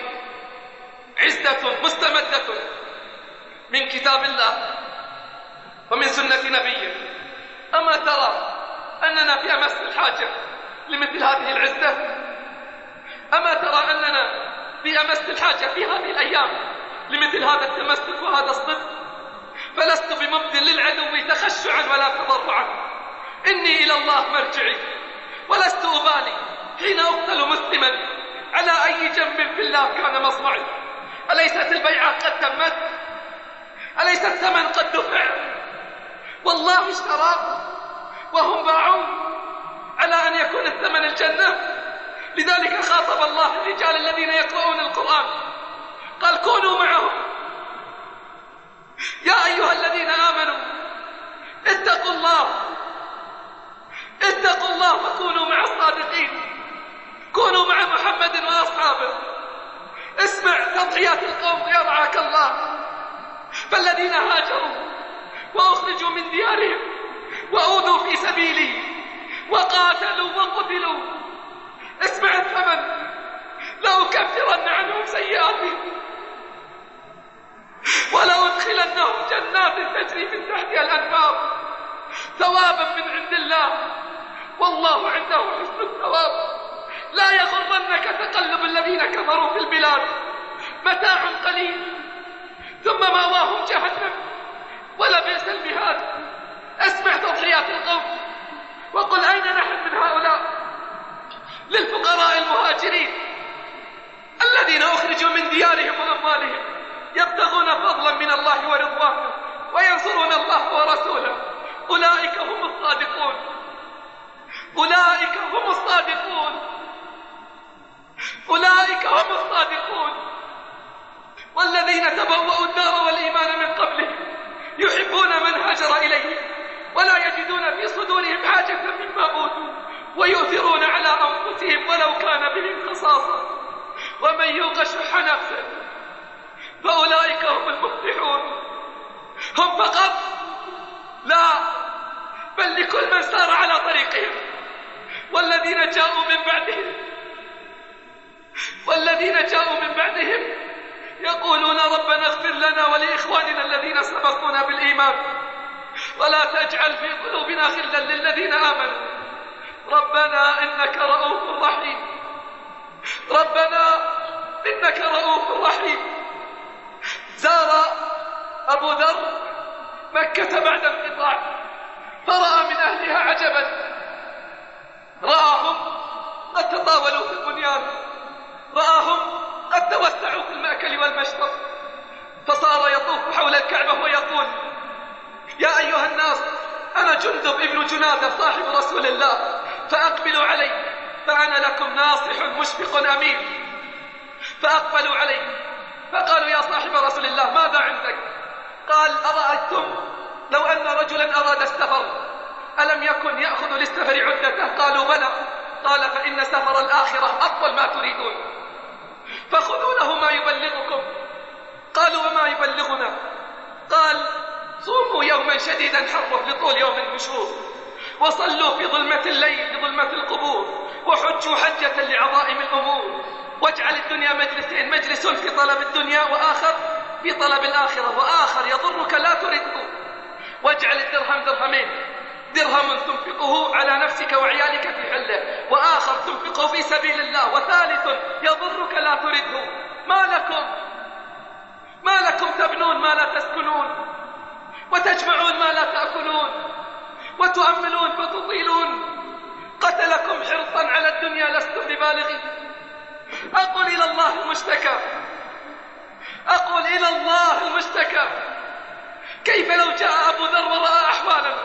C: عزة مستمدة من كتاب الله ومن سنة نبيه أما ترى أننا في أمس الحاجة لمثل هذه العزة أما ترى أننا في أمس الحاجة في هذه الأيام لمثل هذا التمسك وهذا الصدق فلست بمبذل للعدو تخشعا ولا تضرعا إني إلى الله مرجعي ولست أبالي حين أقتل مسلما على أي جنب في الله كان مصنعي أليست البيعة قد تمت أليس الثمن قد دفع والله اشتراه وهم باعوه على أن يكون الثمن الجنة لذلك خاطب الله الرجال الذين يقرؤون القرآن قال كونوا معهم يا أيها الذين آمنوا اتقوا الله اتقوا الله وكونوا مع الصادقين كونوا مع محمد وأصحابه اسمع تضحيات القوم يرعاك الله فالذين هاجروا وأخرجوا من ديارهم وأوذوا في سبيلي وقاتلوا وقتلوا اسمع الثمن لأكفرن عنهم سيئاتهم ولأدخلنهم جنات تجري من تحتها الأنهار ثوابا من عند الله والله عنده حسن الثواب لا يغرنك تقلب الذين كفروا في البلاد متاع قليل ثم ماواهم جهنم ولبئس المهاد اسمع تضحيات القوم وقل أين نحن من هؤلاء للفقراء المهاجرين الذين أخرجوا من ديارهم وأموالهم يبتغون فضلا من الله ورضوانه وينصرون الله ورسوله أولئك هم الصادقون أولئك هم الصادقون أولئك هم الصادقون والذين تبوأوا الدار والإيمان من قبلهم يحبون من هجر إليهم ولا يجدون في صدورهم حاجة مما أوتوا ويؤثرون على أنفسهم ولو كان بهم خصاصة ومن يوق شح نفسه فأولئك هم المفلحون هم فقط لا بل لكل من سار على طريقهم والذين جاءوا من بعدهم والذين جاءوا من بعدهم يقولون ربنا اغفر لنا ولإخواننا الذين سبقونا بالإيمان ولا تجعل في قلوبنا غلا للذين آمنوا ربنا إنك رؤوف رحيم ربنا إنك رؤوف رحيم زار أبو ذر مكة بعد انقطاع فرأى من أهلها عجبا رآهم قد تطاولوا في البنيان رآهم قد توسعوا في المأكل والمشرب فصار يطوف حول الكعبة ويقول يا أيها الناس أنا جندب ابن جنادة صاحب رسول الله فأقبلوا علي فأنا لكم ناصح مشفق أمين فأقبلوا علي فقالوا يا صاحب رسول الله ماذا عندك قال أرأيتم لو أن رجلا أراد السفر ألم يكن يأخذ للسفر عدته قالوا بلى قال فإن سفر الآخرة أفضل ما تريدون فخذوا له ما يبلغكم قالوا وما يبلغنا قال صوموا يوما شديدا حره لطول يوم المشهور وصلوا في ظلمة الليل في ظلمة القبور وحجوا حجة لعظائم الأمور واجعل الدنيا مجلسين مجلس في طلب الدنيا وآخر في طلب الآخرة وآخر يضرك لا ترده واجعل الدرهم درهمين درهم تنفقه على نفسك وعيالك في حله وآخر تنفقه في سبيل الله وثالث يضرك لا ترده ما لكم ما لكم تبنون ما لا تسكنون وتجمعون ما لا تأكلون وتؤملون فتطيلون قتلكم حرصا على الدنيا لستم ببالغين أقول إلى الله المشتكى أقول إلى الله المشتكى كيف لو جاء أبو ذر ورأى أحوالنا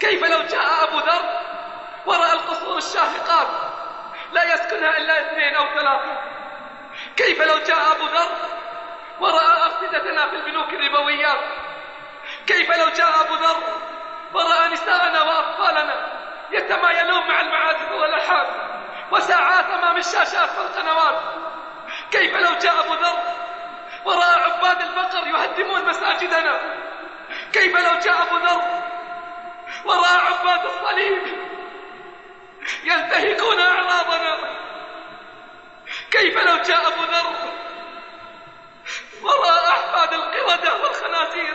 C: كيف لو جاء أبو ذر ورأى القصور الشاهقات لا يسكنها إلا اثنين أو ثلاثة كيف لو جاء أبو ذر ورأى أفسدتنا في البنوك الربويات كيف لو جاء أبو ذر ورأى نساءنا وأطفالنا يتمايلون مع المعازف والألحان وساعات أمام الشاشات والقنوات كيف لو جاء أبو ذر ورأى عباد البقر يهدمون مساجدنا كيف لو جاء أبو ذر ورأى عباد الصليب ينتهكون أعراضنا كيف لو جاء أبو ذر ورأى أحفاد القردة والخنازير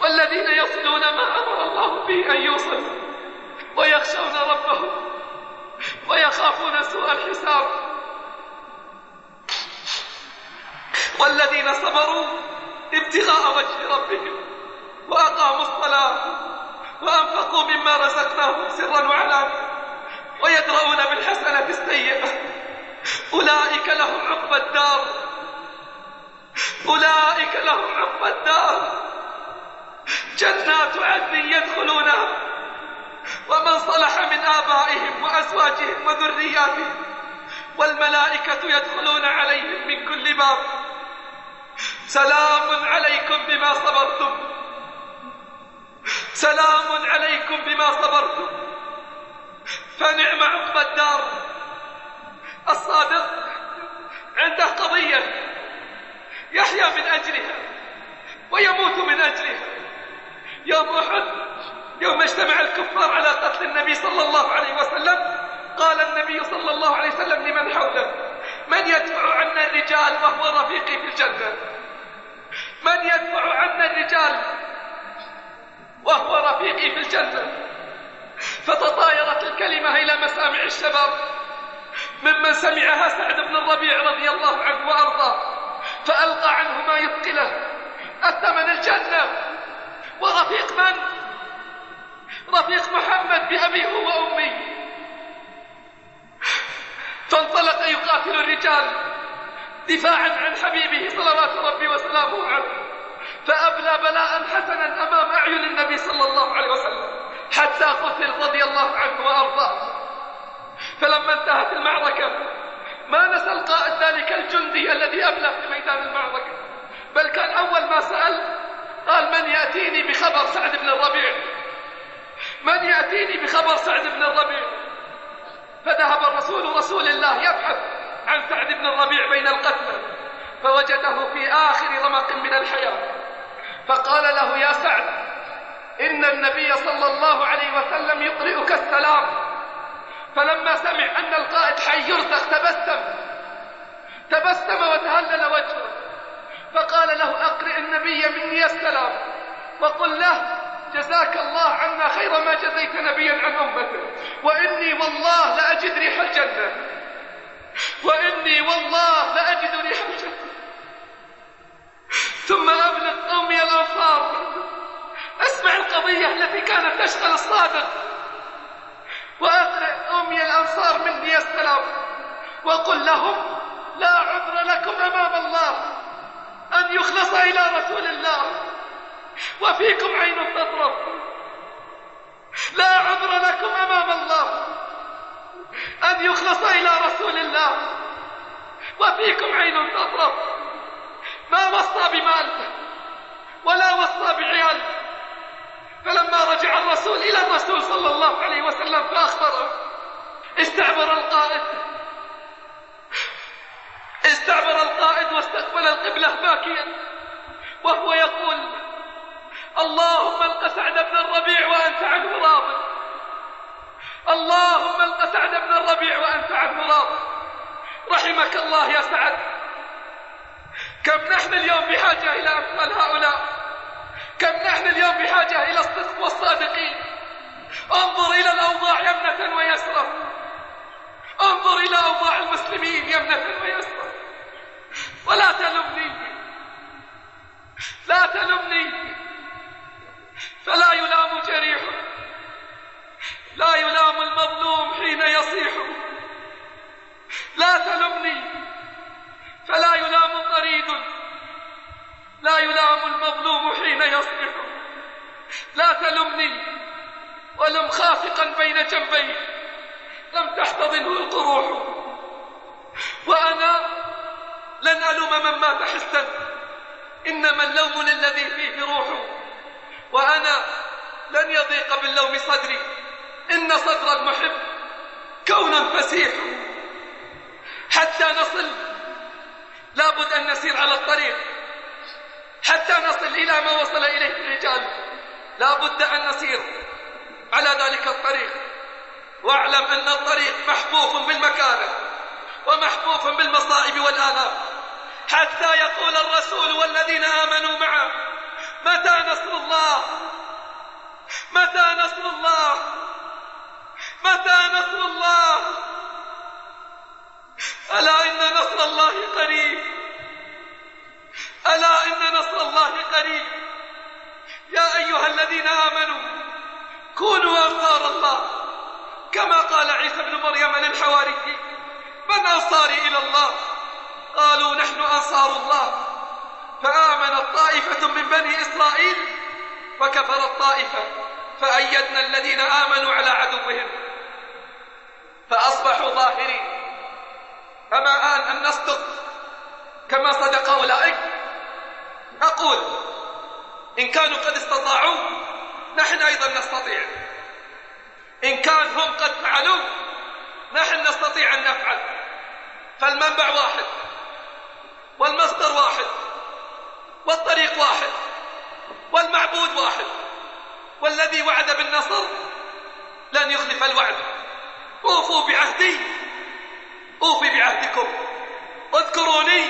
C: والذين يصلون ما أمر الله به أن يوصل ويخشون ربهم ويخافون سوء الحساب والذين صبروا ابتغاء وجه ربهم وأقاموا الصلاة وأنفقوا مما رزقناهم سرا وعلانية ويدرؤون بالحسنة السيئة أولئك لهم عقبى الدار أولئك لهم عقبى الدار جنات عدن يدخلونها ومن صلح من آبائهم وأزواجهم وذرياتهم والملائكة يدخلون عليهم من كل باب سلام عليكم بما صبرتم سلام عليكم بما صبرتم فنعم عقب الدار الصادق عنده قضية يحيا من أجلها ويموت من أجلها يوم أحد يوم اجتمع الكفار على قتل النبي صلى الله عليه وسلم قال النبي صلى الله عليه وسلم لمن حوله من يدفع عنا الرجال وهو رفيقي في الجنة من يدفع عنا الرجال وهو رفيقي في الجنة فتطايرت الكلمة إلى مسامع الشباب ممن سمعها سعد بن الربيع رضي الله عنه وأرضاه فألقى عنه ما يثقله الثمن الجنة ورفيق من رفيق محمد بأبيه وأمي فانطلق يقاتل الرجال دفاعا عن حبيبه صلوات ربي وسلامه عليه فأبلى بلاء حسنا أمام أعين النبي صلى الله عليه وسلم حتى قتل رضي الله عنه وأرضاه فلما انتهت المعركة ما نسى القائد ذلك الجندي الذي أبلى في ميدان المعركة بل كان أول ما سأل قال من يأتيني بخبر سعد بن الربيع من يأتيني بخبر سعد بن الربيع فذهب الرسول رسول الله يبحث عن سعد بن الربيع بين القتلى فوجده في آخر رمق من الحياة فقال له يا سعد إن النبي صلى الله عليه وسلم يقرئك السلام فلما سمع أن القائد حي يرزق تبسم تبسم وتهلل وجهه فقال له أقرئ النبي مني السلام وقل له جزاك الله عنا خير ما جزيت نبيا عن أمته وإني والله لأجد ريح الجنة وإني والله لأجد ريح الجنة ثم أبلغ قومي الأنصار أسمع القضية التي كانت تشغل الصادق وأقرئ قومي الأنصار مني السلام وقل لهم لا عذر لكم أمام الله أن يخلص إلى رسول الله وفيكم عين تضرب لا عذر لكم أمام الله أن يخلص إلى رسول الله وفيكم عين تضرب ما وصى بمال ولا وصى بعيال فلما رجع الرسول إلى الرسول صلى الله عليه وسلم فأخبره استعبر القائد استعبر القائد واستقبل القبلة باكيا وهو يقول اللهم الق سعد بن الربيع وأنت عنه راض اللهم الق سعد بن الربيع وأنت عنه راض رحمك الله يا سعد كم نحن اليوم بحاجة إلى أمثال هؤلاء كم نحن اليوم بحاجة إلى الصدق والصادقين انظر إلى الأوضاع يمنة ويسرة انظر إلى أوضاع المسلمين يمنة ويسرة ولا تلمني لا تلمني فلا يلام جريح لا يلام المظلوم حين يصيح لا تلمني فلا يلام طريد لا يلام المظلوم حين يصيح لا تلمني ولم خافقا بين جنبي لم تحتضنه القروح وأنا لن ألوم من مات حسا إنما اللوم للذي فيه روحه وأنا لن يضيق باللوم صدري إن صدر المحب كون فسيح حتى نصل لابد أن نسير على الطريق حتى نصل إلى ما وصل إليه الرجال لابد أن نسير على ذلك الطريق واعلم أن الطريق محفوف بالمكاره ومحفوف بالمصائب والآلام حتى يقول الرسول والذين آمنوا معه متى نصر الله متى نصر الله متى نصر الله ألا إن نصر الله قريب ألا إن نصر الله قريب يا أيها الذين آمنوا كونوا أنصار الله كما قال عيسى بن مريم للحواري من أنصاري إلى الله قالوا نحن أنصار الله فآمنت طائفة من بني إسرائيل فكفرت طائفة فأيدنا الذين آمنوا على عدوهم فأصبحوا ظاهرين أما آن أن نصدق كما صدق أولئك أقول إن كانوا قد استطاعوا نحن أيضا نستطيع إن كان هم قد فعلوا نحن نستطيع أن نفعل فالمنبع واحد والمصدر واحد والطريق واحد والمعبود واحد والذي وعد بالنصر لن يخلف الوعد اوفوا بعهدي اوفي بعهدكم اذكروني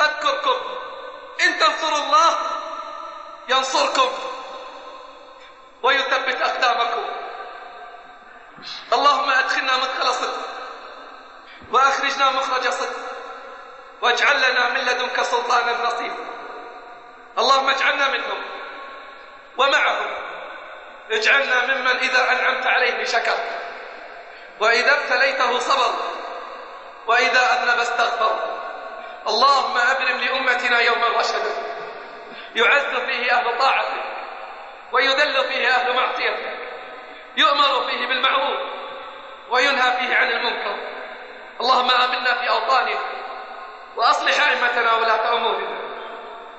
C: اذكركم ان تنصروا الله ينصركم ويثبت اقدامكم اللهم ادخلنا مدخل صدق واخرجنا مخرج صدق واجعل لنا من لدنك سلطانا نصيبا اللهم اجعلنا منهم ومعهم اجعلنا ممن إذا أنعمت عليه شكر وإذا ابتليته صبر وإذا أذنب استغفر اللهم أبرم لأمتنا يوم رشدا يعز فيه أهل طاعتك ويذل فيه أهل معصيتك يؤمر فيه بالمعروف وينهى فيه عن المنكر اللهم آمنا في أوطاننا وأصلح أئمتنا ولاة أمورنا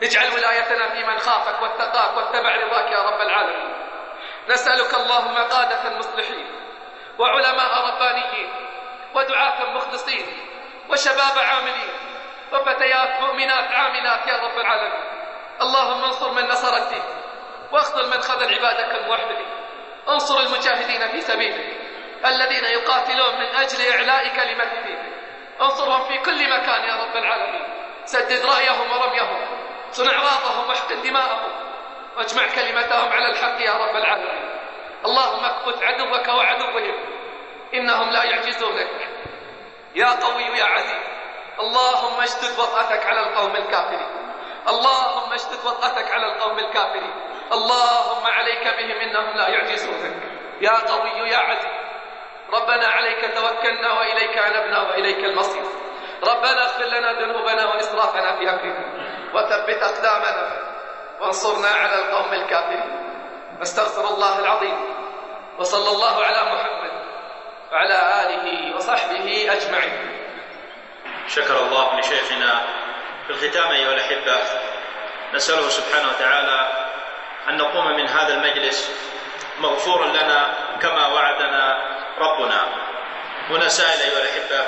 C: اجعل ولايتنا في من خافك واتقاك واتبع رضاك يا رب العالمين نسألك اللهم قادة مصلحين وعلماء ربانيين ودعاة مخلصين وشباب عاملين وفتيات مؤمنات عاملات يا رب العالمين اللهم انصر من نصر الدين واخذل من خذل عبادك الموحدين انصر المجاهدين في سبيلك الذين يقاتلون من أجل إعلاء كلمة دينك انصرهم في كل مكان يا رب العالمين سدد رأيهم ورميهم صنع راضهم واحقن دماءهم واجمع كلمتهم على الحق يا رب العالمين اللهم اكبت عدوك وعدوهم إنهم لا يعجزونك يا قوي يا عزيز اللهم اشدد وطأتك على القوم الكافرين اللهم اشدد وطأتك على القوم الكافرين اللهم عليك بهم إنهم لا يعجزونك يا قوي يا عزيز ربنا عليك توكلنا وإليك أنبنا وإليك المصير ربنا اغفر لنا ذنوبنا وإسرافنا في أمرنا وثبت أقدامنا وانصرنا على القوم الكافرين نستغفر الله العظيم وصلى الله على محمد وعلى آله وصحبه أجمعين
B: شكر الله لشيخنا في الختام أيها الأحبة نسأله سبحانه وتعالى أن نقوم من هذا المجلس مغفورا لنا كما وعدنا ربنا هنا سائل أيها الأحبة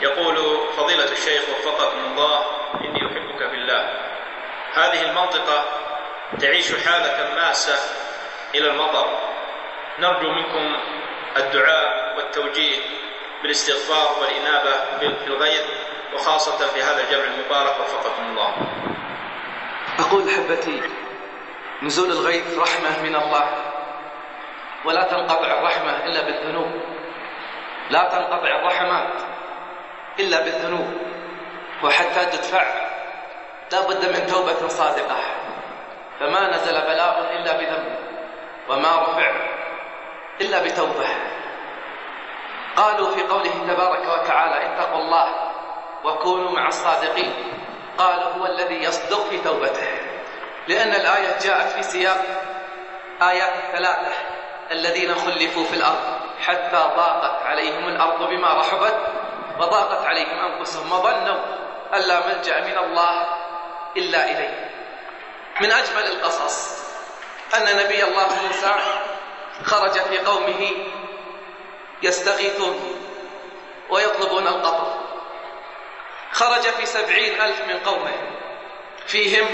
B: يقول فضيلة الشيخ وفقكم الله إني أحبك في الله هذه المنطقة تعيش حالة ماسة
C: إلى المطر
B: نرجو منكم
C: الدعاء والتوجيه بالاستغفار والإنابة بالغيث وخاصة في هذا الجمع المبارك وفقكم الله أقول أحبتي نزول الغيث رحمة من الله ولا تنقطع الرحمة لا تنقطع الرحمات إلا بالذنوب وحتى تدفع لابد من توبة صادقة فما نزل بلاء إلا بذنب وما رفع إلا بتوبة قالوا في قوله تبارك وتعالى اتقوا الله وكونوا مع الصادقين قال هو الذي يصدق في توبته لأن الآية جاءت في سياق آيات الثلاثة الذين خلفوا في الأرض حتى ضاقت عليهم الأرض بما رحبت وضاقت عليهم أنفسهم وظنوا أن لا ملجأ من الله إلا إليه من أجمل القصص أن نبي الله موسى خرج في قومه يستغيثون ويطلبون القطر خرج في سبعين ألف من قومه فيهم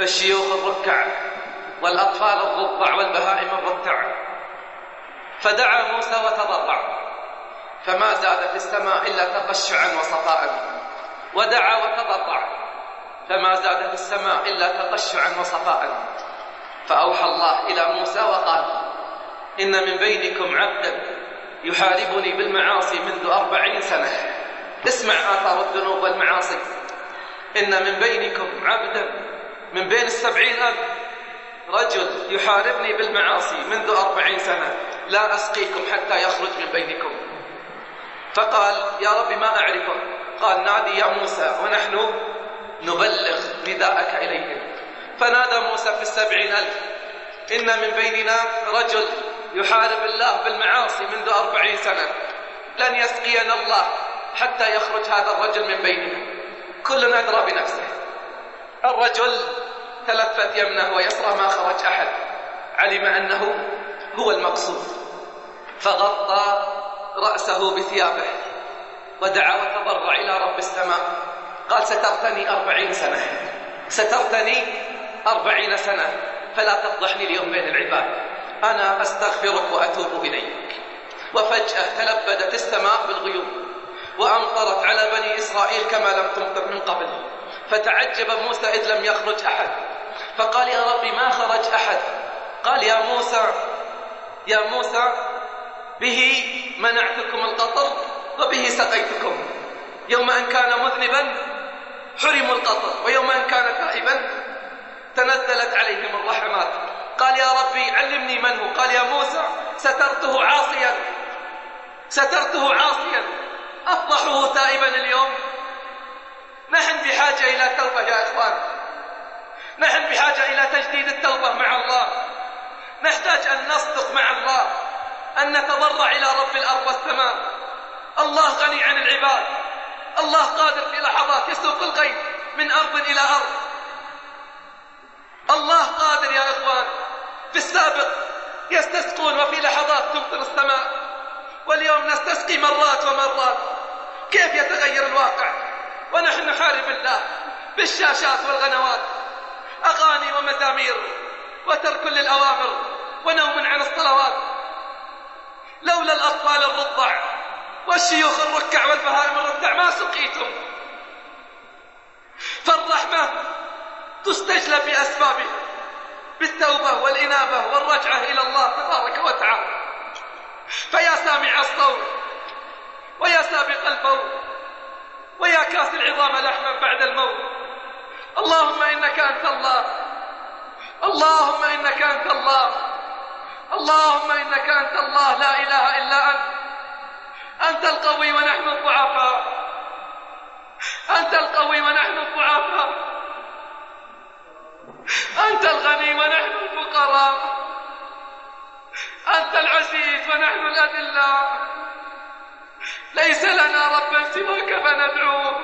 C: الشيوخ الركع والأطفال الرضع والبهائم الرتع فدعا موسى وتضرع فما زاد في السماء إلا تقشعا وصفاء ودعا وتضرع فما زاد في السماء إلا تقشعا وصفاء فأوحى الله إلى موسى وقال إن من بينكم عبدا يحاربني بالمعاصي منذ أربعين سنة اسمع آثار الذنوب والمعاصي إن من بينكم عبدا من بين السبعين ألف رجل يحاربني بالمعاصي منذ أربعين سنة لا أسقيكم حتى يخرج من بينكم فقال يا رب ما أعرفه قال نادي يا موسى ونحن نبلغ نداءك إليهم فنادى موسى في السبعين ألف إن من بيننا رجل يحارب الله بالمعاصي منذ أربعين سنة لن يسقينا الله حتى يخرج هذا الرجل من بيننا كلنا أدرى بنفسه الرجل تلفت يمنه ويسرى ما خرج أحد علم أنه هو المقصود فغطى رأسه بثيابه ودعا وتضرع إلى رب السماء قال سترتني أربعين سنة سترتني أربعين سنة فلا تفضحني اليوم بين العباد أنا أستغفرك وأتوب إليك وفجأة تلبدت السماء بالغيوم وأمطرت على بني إسرائيل كما لم تمطر من قبل فتعجب موسى إذ لم يخرج أحد فقال يا ربي ما خرج أحد قال يا موسى يا موسى به منعتكم القطر وبه سقيتكم يوم أن كان مذنبا حرموا القطر ويوم أن كان تائبا تنزلت عليهم الرحمات قال يا ربي علمني من هو قال يا موسى سترته عاصيا سترته عاصيا أفضحه تائبا اليوم نحن بحاجة إلى توبة يا إخوان نحن بحاجة إلى تجديد التوبة مع الله نحتاج أن نصدق مع الله أن نتضرع إلى رب الأرض والسماء الله غني عن العباد الله قادر في لحظات يسوق الغيب من أرض إلى أرض الله قادر يا إخوان في السابق يستسقون وفي لحظات تمطر السماء واليوم نستسقي مرات ومرات كيف يتغير الواقع ونحن نحارب الله بالشاشات والغنوات أغاني ومزامير وترك للأوامر ونوم عن الصلوات لولا الأطفال الرضع والشيوخ الركع والبهائم الرضع ما سقيتم فالرحمة تستجلب بأسبابها بالتوبة والإنابة والرجعة إلى الله تبارك وتعالى فيا سامع الصوت ويا سابق الفور ويا كاس العظام لحما بعد الموت اللهم إنك أنت الله اللهم إنك أنت الله اللهم إنك أنت الله لا إله إلا أنت أنت القوي ونحن الضعفاء أنت القوي ونحن الضعفاء أنت الغني ونحن الفقراء أنت العزيز ونحن الأذلاء ليس لنا ربا سواك فندعوه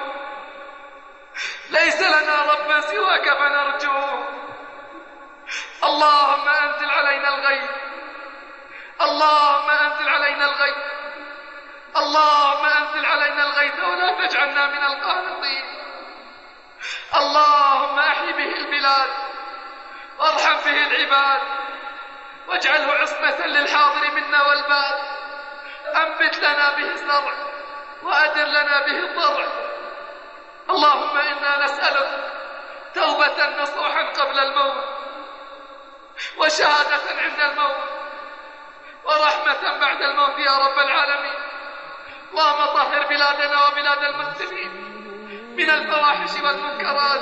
C: ليس لنا ربا سواك فنرجوه اللهم أنزل علينا الغيث اللهم أنزل علينا الغيث اللهم أنزل علينا الغيث ولا تجعلنا من القانطين اللهم أحي به البلاد وارحم به العباد واجعله عصمة للحاضر منا والباد أنبت لنا به الزرع وأدر لنا به الضرع اللهم إنا نسألك توبة نصوحا قبل الموت وشهادة عند الموت ورحمة بعد الموت يا رب العالمين اللهم طهر بلادنا وبلاد المسلمين من الفواحش والمنكرات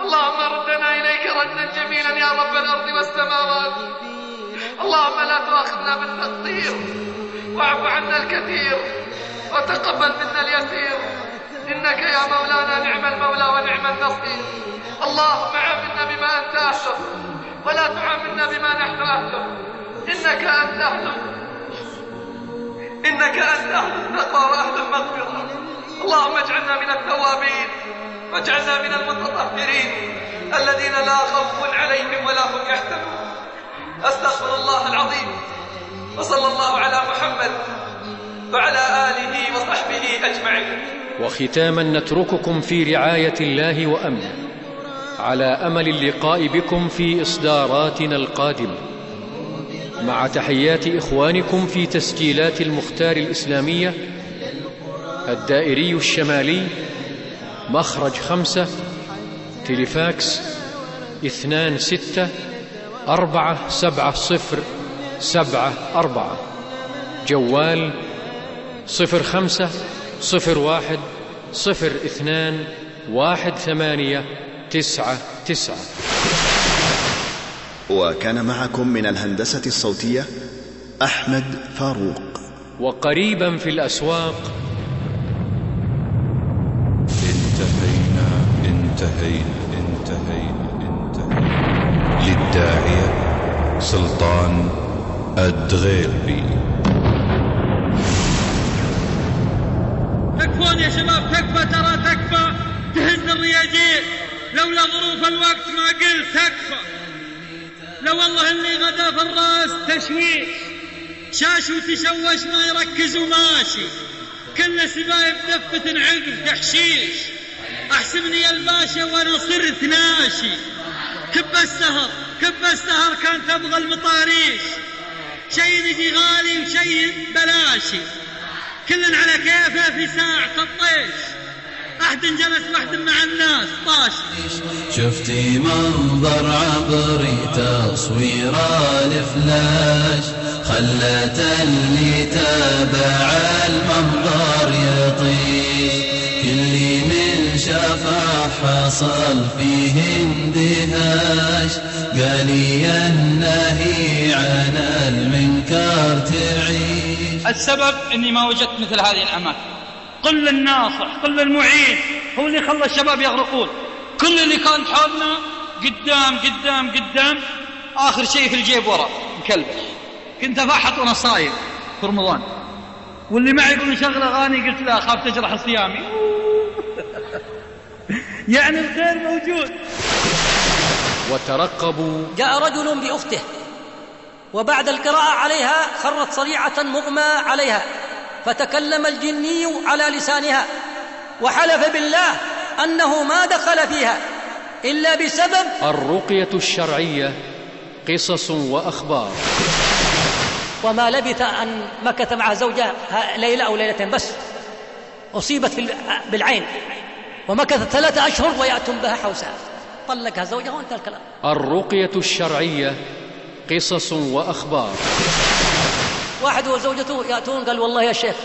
C: اللهم ردنا إليك ردا جميلا يا رب الأرض والسماوات
D: اللهم لا تؤاخذنا بالتقصير واعف عنا الكثير وتقبل منا اليسير إنك يا مولانا نعم المولى ونعم النصير اللهم عاملنا بما أنت أهله
C: ولا تعاملنا بما نحن أهله إنك أنت أهل إنك أنت أهل التقوى وأهل المغفرة اللهم اجعلنا من التوابين واجعلنا من المتطهرين الذين لا خوف عليهم ولا هم يحزنون أستغفر الله العظيم وصلى الله على محمد وعلى آله وصحبه أجمعين
A: وختاما نترككم في رعاية الله وأمنه على أمل اللقاء بكم في إصداراتنا القادمة مع تحيات إخوانكم في تسجيلات المختار الإسلامية الدائري الشمالي مخرج خمسة تليفاكس اثنان ستة أربعة سبعة صفر سبعة أربعة جوال صفر خمسة صفر واحد صفر اثنان واحد ثمانية تسعة تسعة
B: وكان معكم من الهندسة الصوتية أحمد فاروق
A: وقريبا في الأسواق
B: انتهينا
D: انتهينا انتهينا انتهينا للداعية سلطان الدغيربي
C: تكفون يا شباب تكفى ترى تكفى تهز الرياجيل لولا ظروف الوقت ما قلت تكفى لو والله اللي غدا في الراس تشويش شاش وتشوش ما يركز وماشي كل سبايب دفة عقب تحشيش احسبني الباشا وانا صرت ناشي كب السهر كب السهر كان تبغى المطاريش شي نجي غالي وشي بلاشي كل على كيفه في ساعة الطيش احد جلس وحد مع الناس
D: طاش
B: شفتي منظر عبري تصويره لفلاش خلت اللي تابع المنظر يطيش كل من شافه حصل فيه اندهاش قال يا النهي عن المنكر تعيش السبب اني ما وجدت
C: مثل هذه الاماكن قل الناصح قل المعيد هو اللي خلى الشباب يغرقون كل اللي كان حولنا قدام قدام قدام آخر شيء في الجيب وراء مكلبش كنت أفحط وأنا صايم في رمضان واللي معي
E: يقول شغل أغاني قلت لا أخاف تجرح صيامي
A: يعني الخير موجود وترقبوا
E: جاء رجل بأخته وبعد القراءة عليها خرت صريعة مغمى عليها فتكلم الجني على لسانها وحلف بالله انه ما دخل فيها الا بسبب
A: الرقيه الشرعيه قصص واخبار
E: وما لبث ان مكث مع زوجها ليله او ليلتين بس اصيبت بالعين ومكثت ثلاثه اشهر وياتم بها حوسها طلقها زوجها وانتهى الكلام
A: الرقيه الشرعيه قصص واخبار
E: واحد وزوجته يأتون قال والله يا شيخ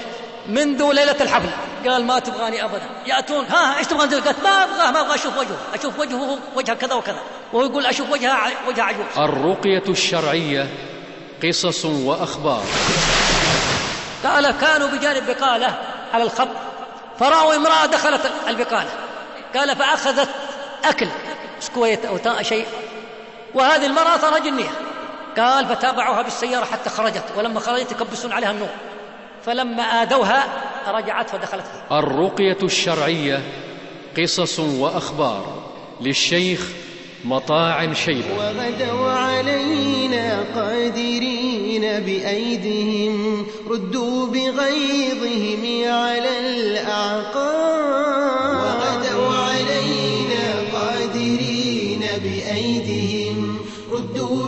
E: منذ ليلة الحفل قال ما تبغاني أبدا يأتون ها ايش تبغى قالت ما أبغاه ما أبغى أشوف وجهه أشوف وجهه وجه كذا وكذا وهو يقول أشوف وجهه وجه عجوز
A: الرقية الشرعية قصص وأخبار
E: قال كانوا بجانب بقالة على الخط فرأوا امرأة دخلت البقالة قال فأخذت أكل سكويت أو شيء وهذه المرأة ترى جنية قال فتابعوها بالسيارة حتى خرجت ولما خرجت يكبسون عليها النور فلما آدوها رجعت فدخلت
A: فيه الرقية الشرعية قصص وأخبار للشيخ مطاع شيبة
E: وغدوا علينا
B: قادرين بأيديهم ردوا بغيظهم على الأعقاب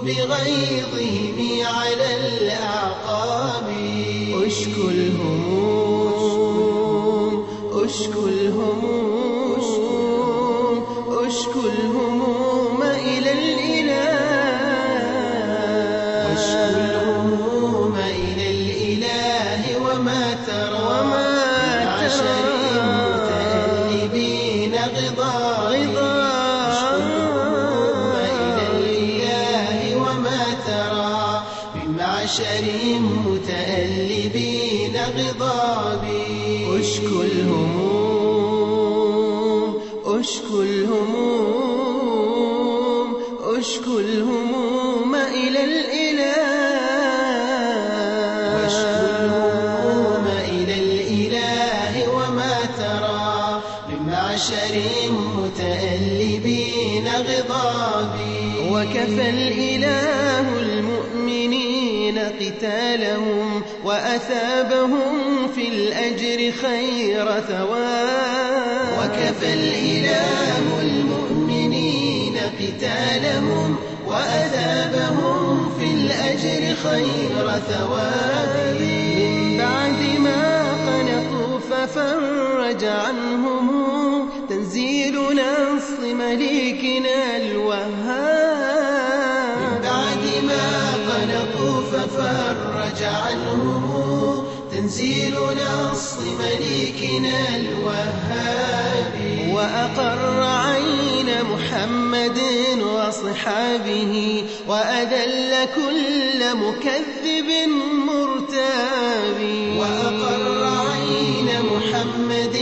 B: بغيظهم على الأعقاب أشكو الهموم أشكو واشكو إلى الإله وما ترى من معشر متألبين غضابي وكفى الإله المؤمنين قتالهم وأثابهم في الأجر خير ثواب وكفى الإله خير ثواب بعد ما قنطوا ففرج عنهم تنزيل نص مليكنا الوهاب بعد ما قنطوا ففرج عنهم تنزيل نص مليكنا الوهاب وأقر عين محمد أصحابه وأذل كل مكذب مرتاب وأقر عين محمد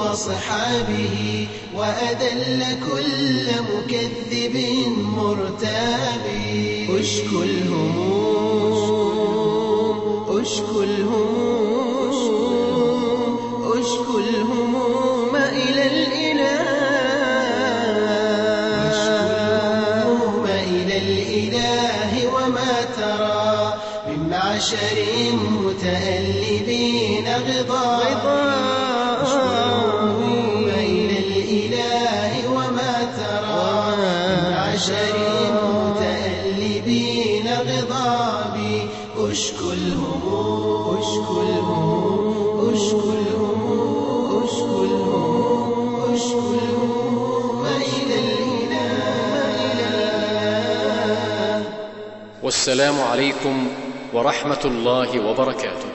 B: وصحابه وأذل كل مكذب مرتاب أشكو الهموم أشكو الهموم معشر متألبين غضاء السلام الإله وما ترى غضابي اشكو الهموم اشكو الهموم اشكو الهموم اشكو الهموم إلى الإله
A: والسلام عليكم ورحمه الله وبركاته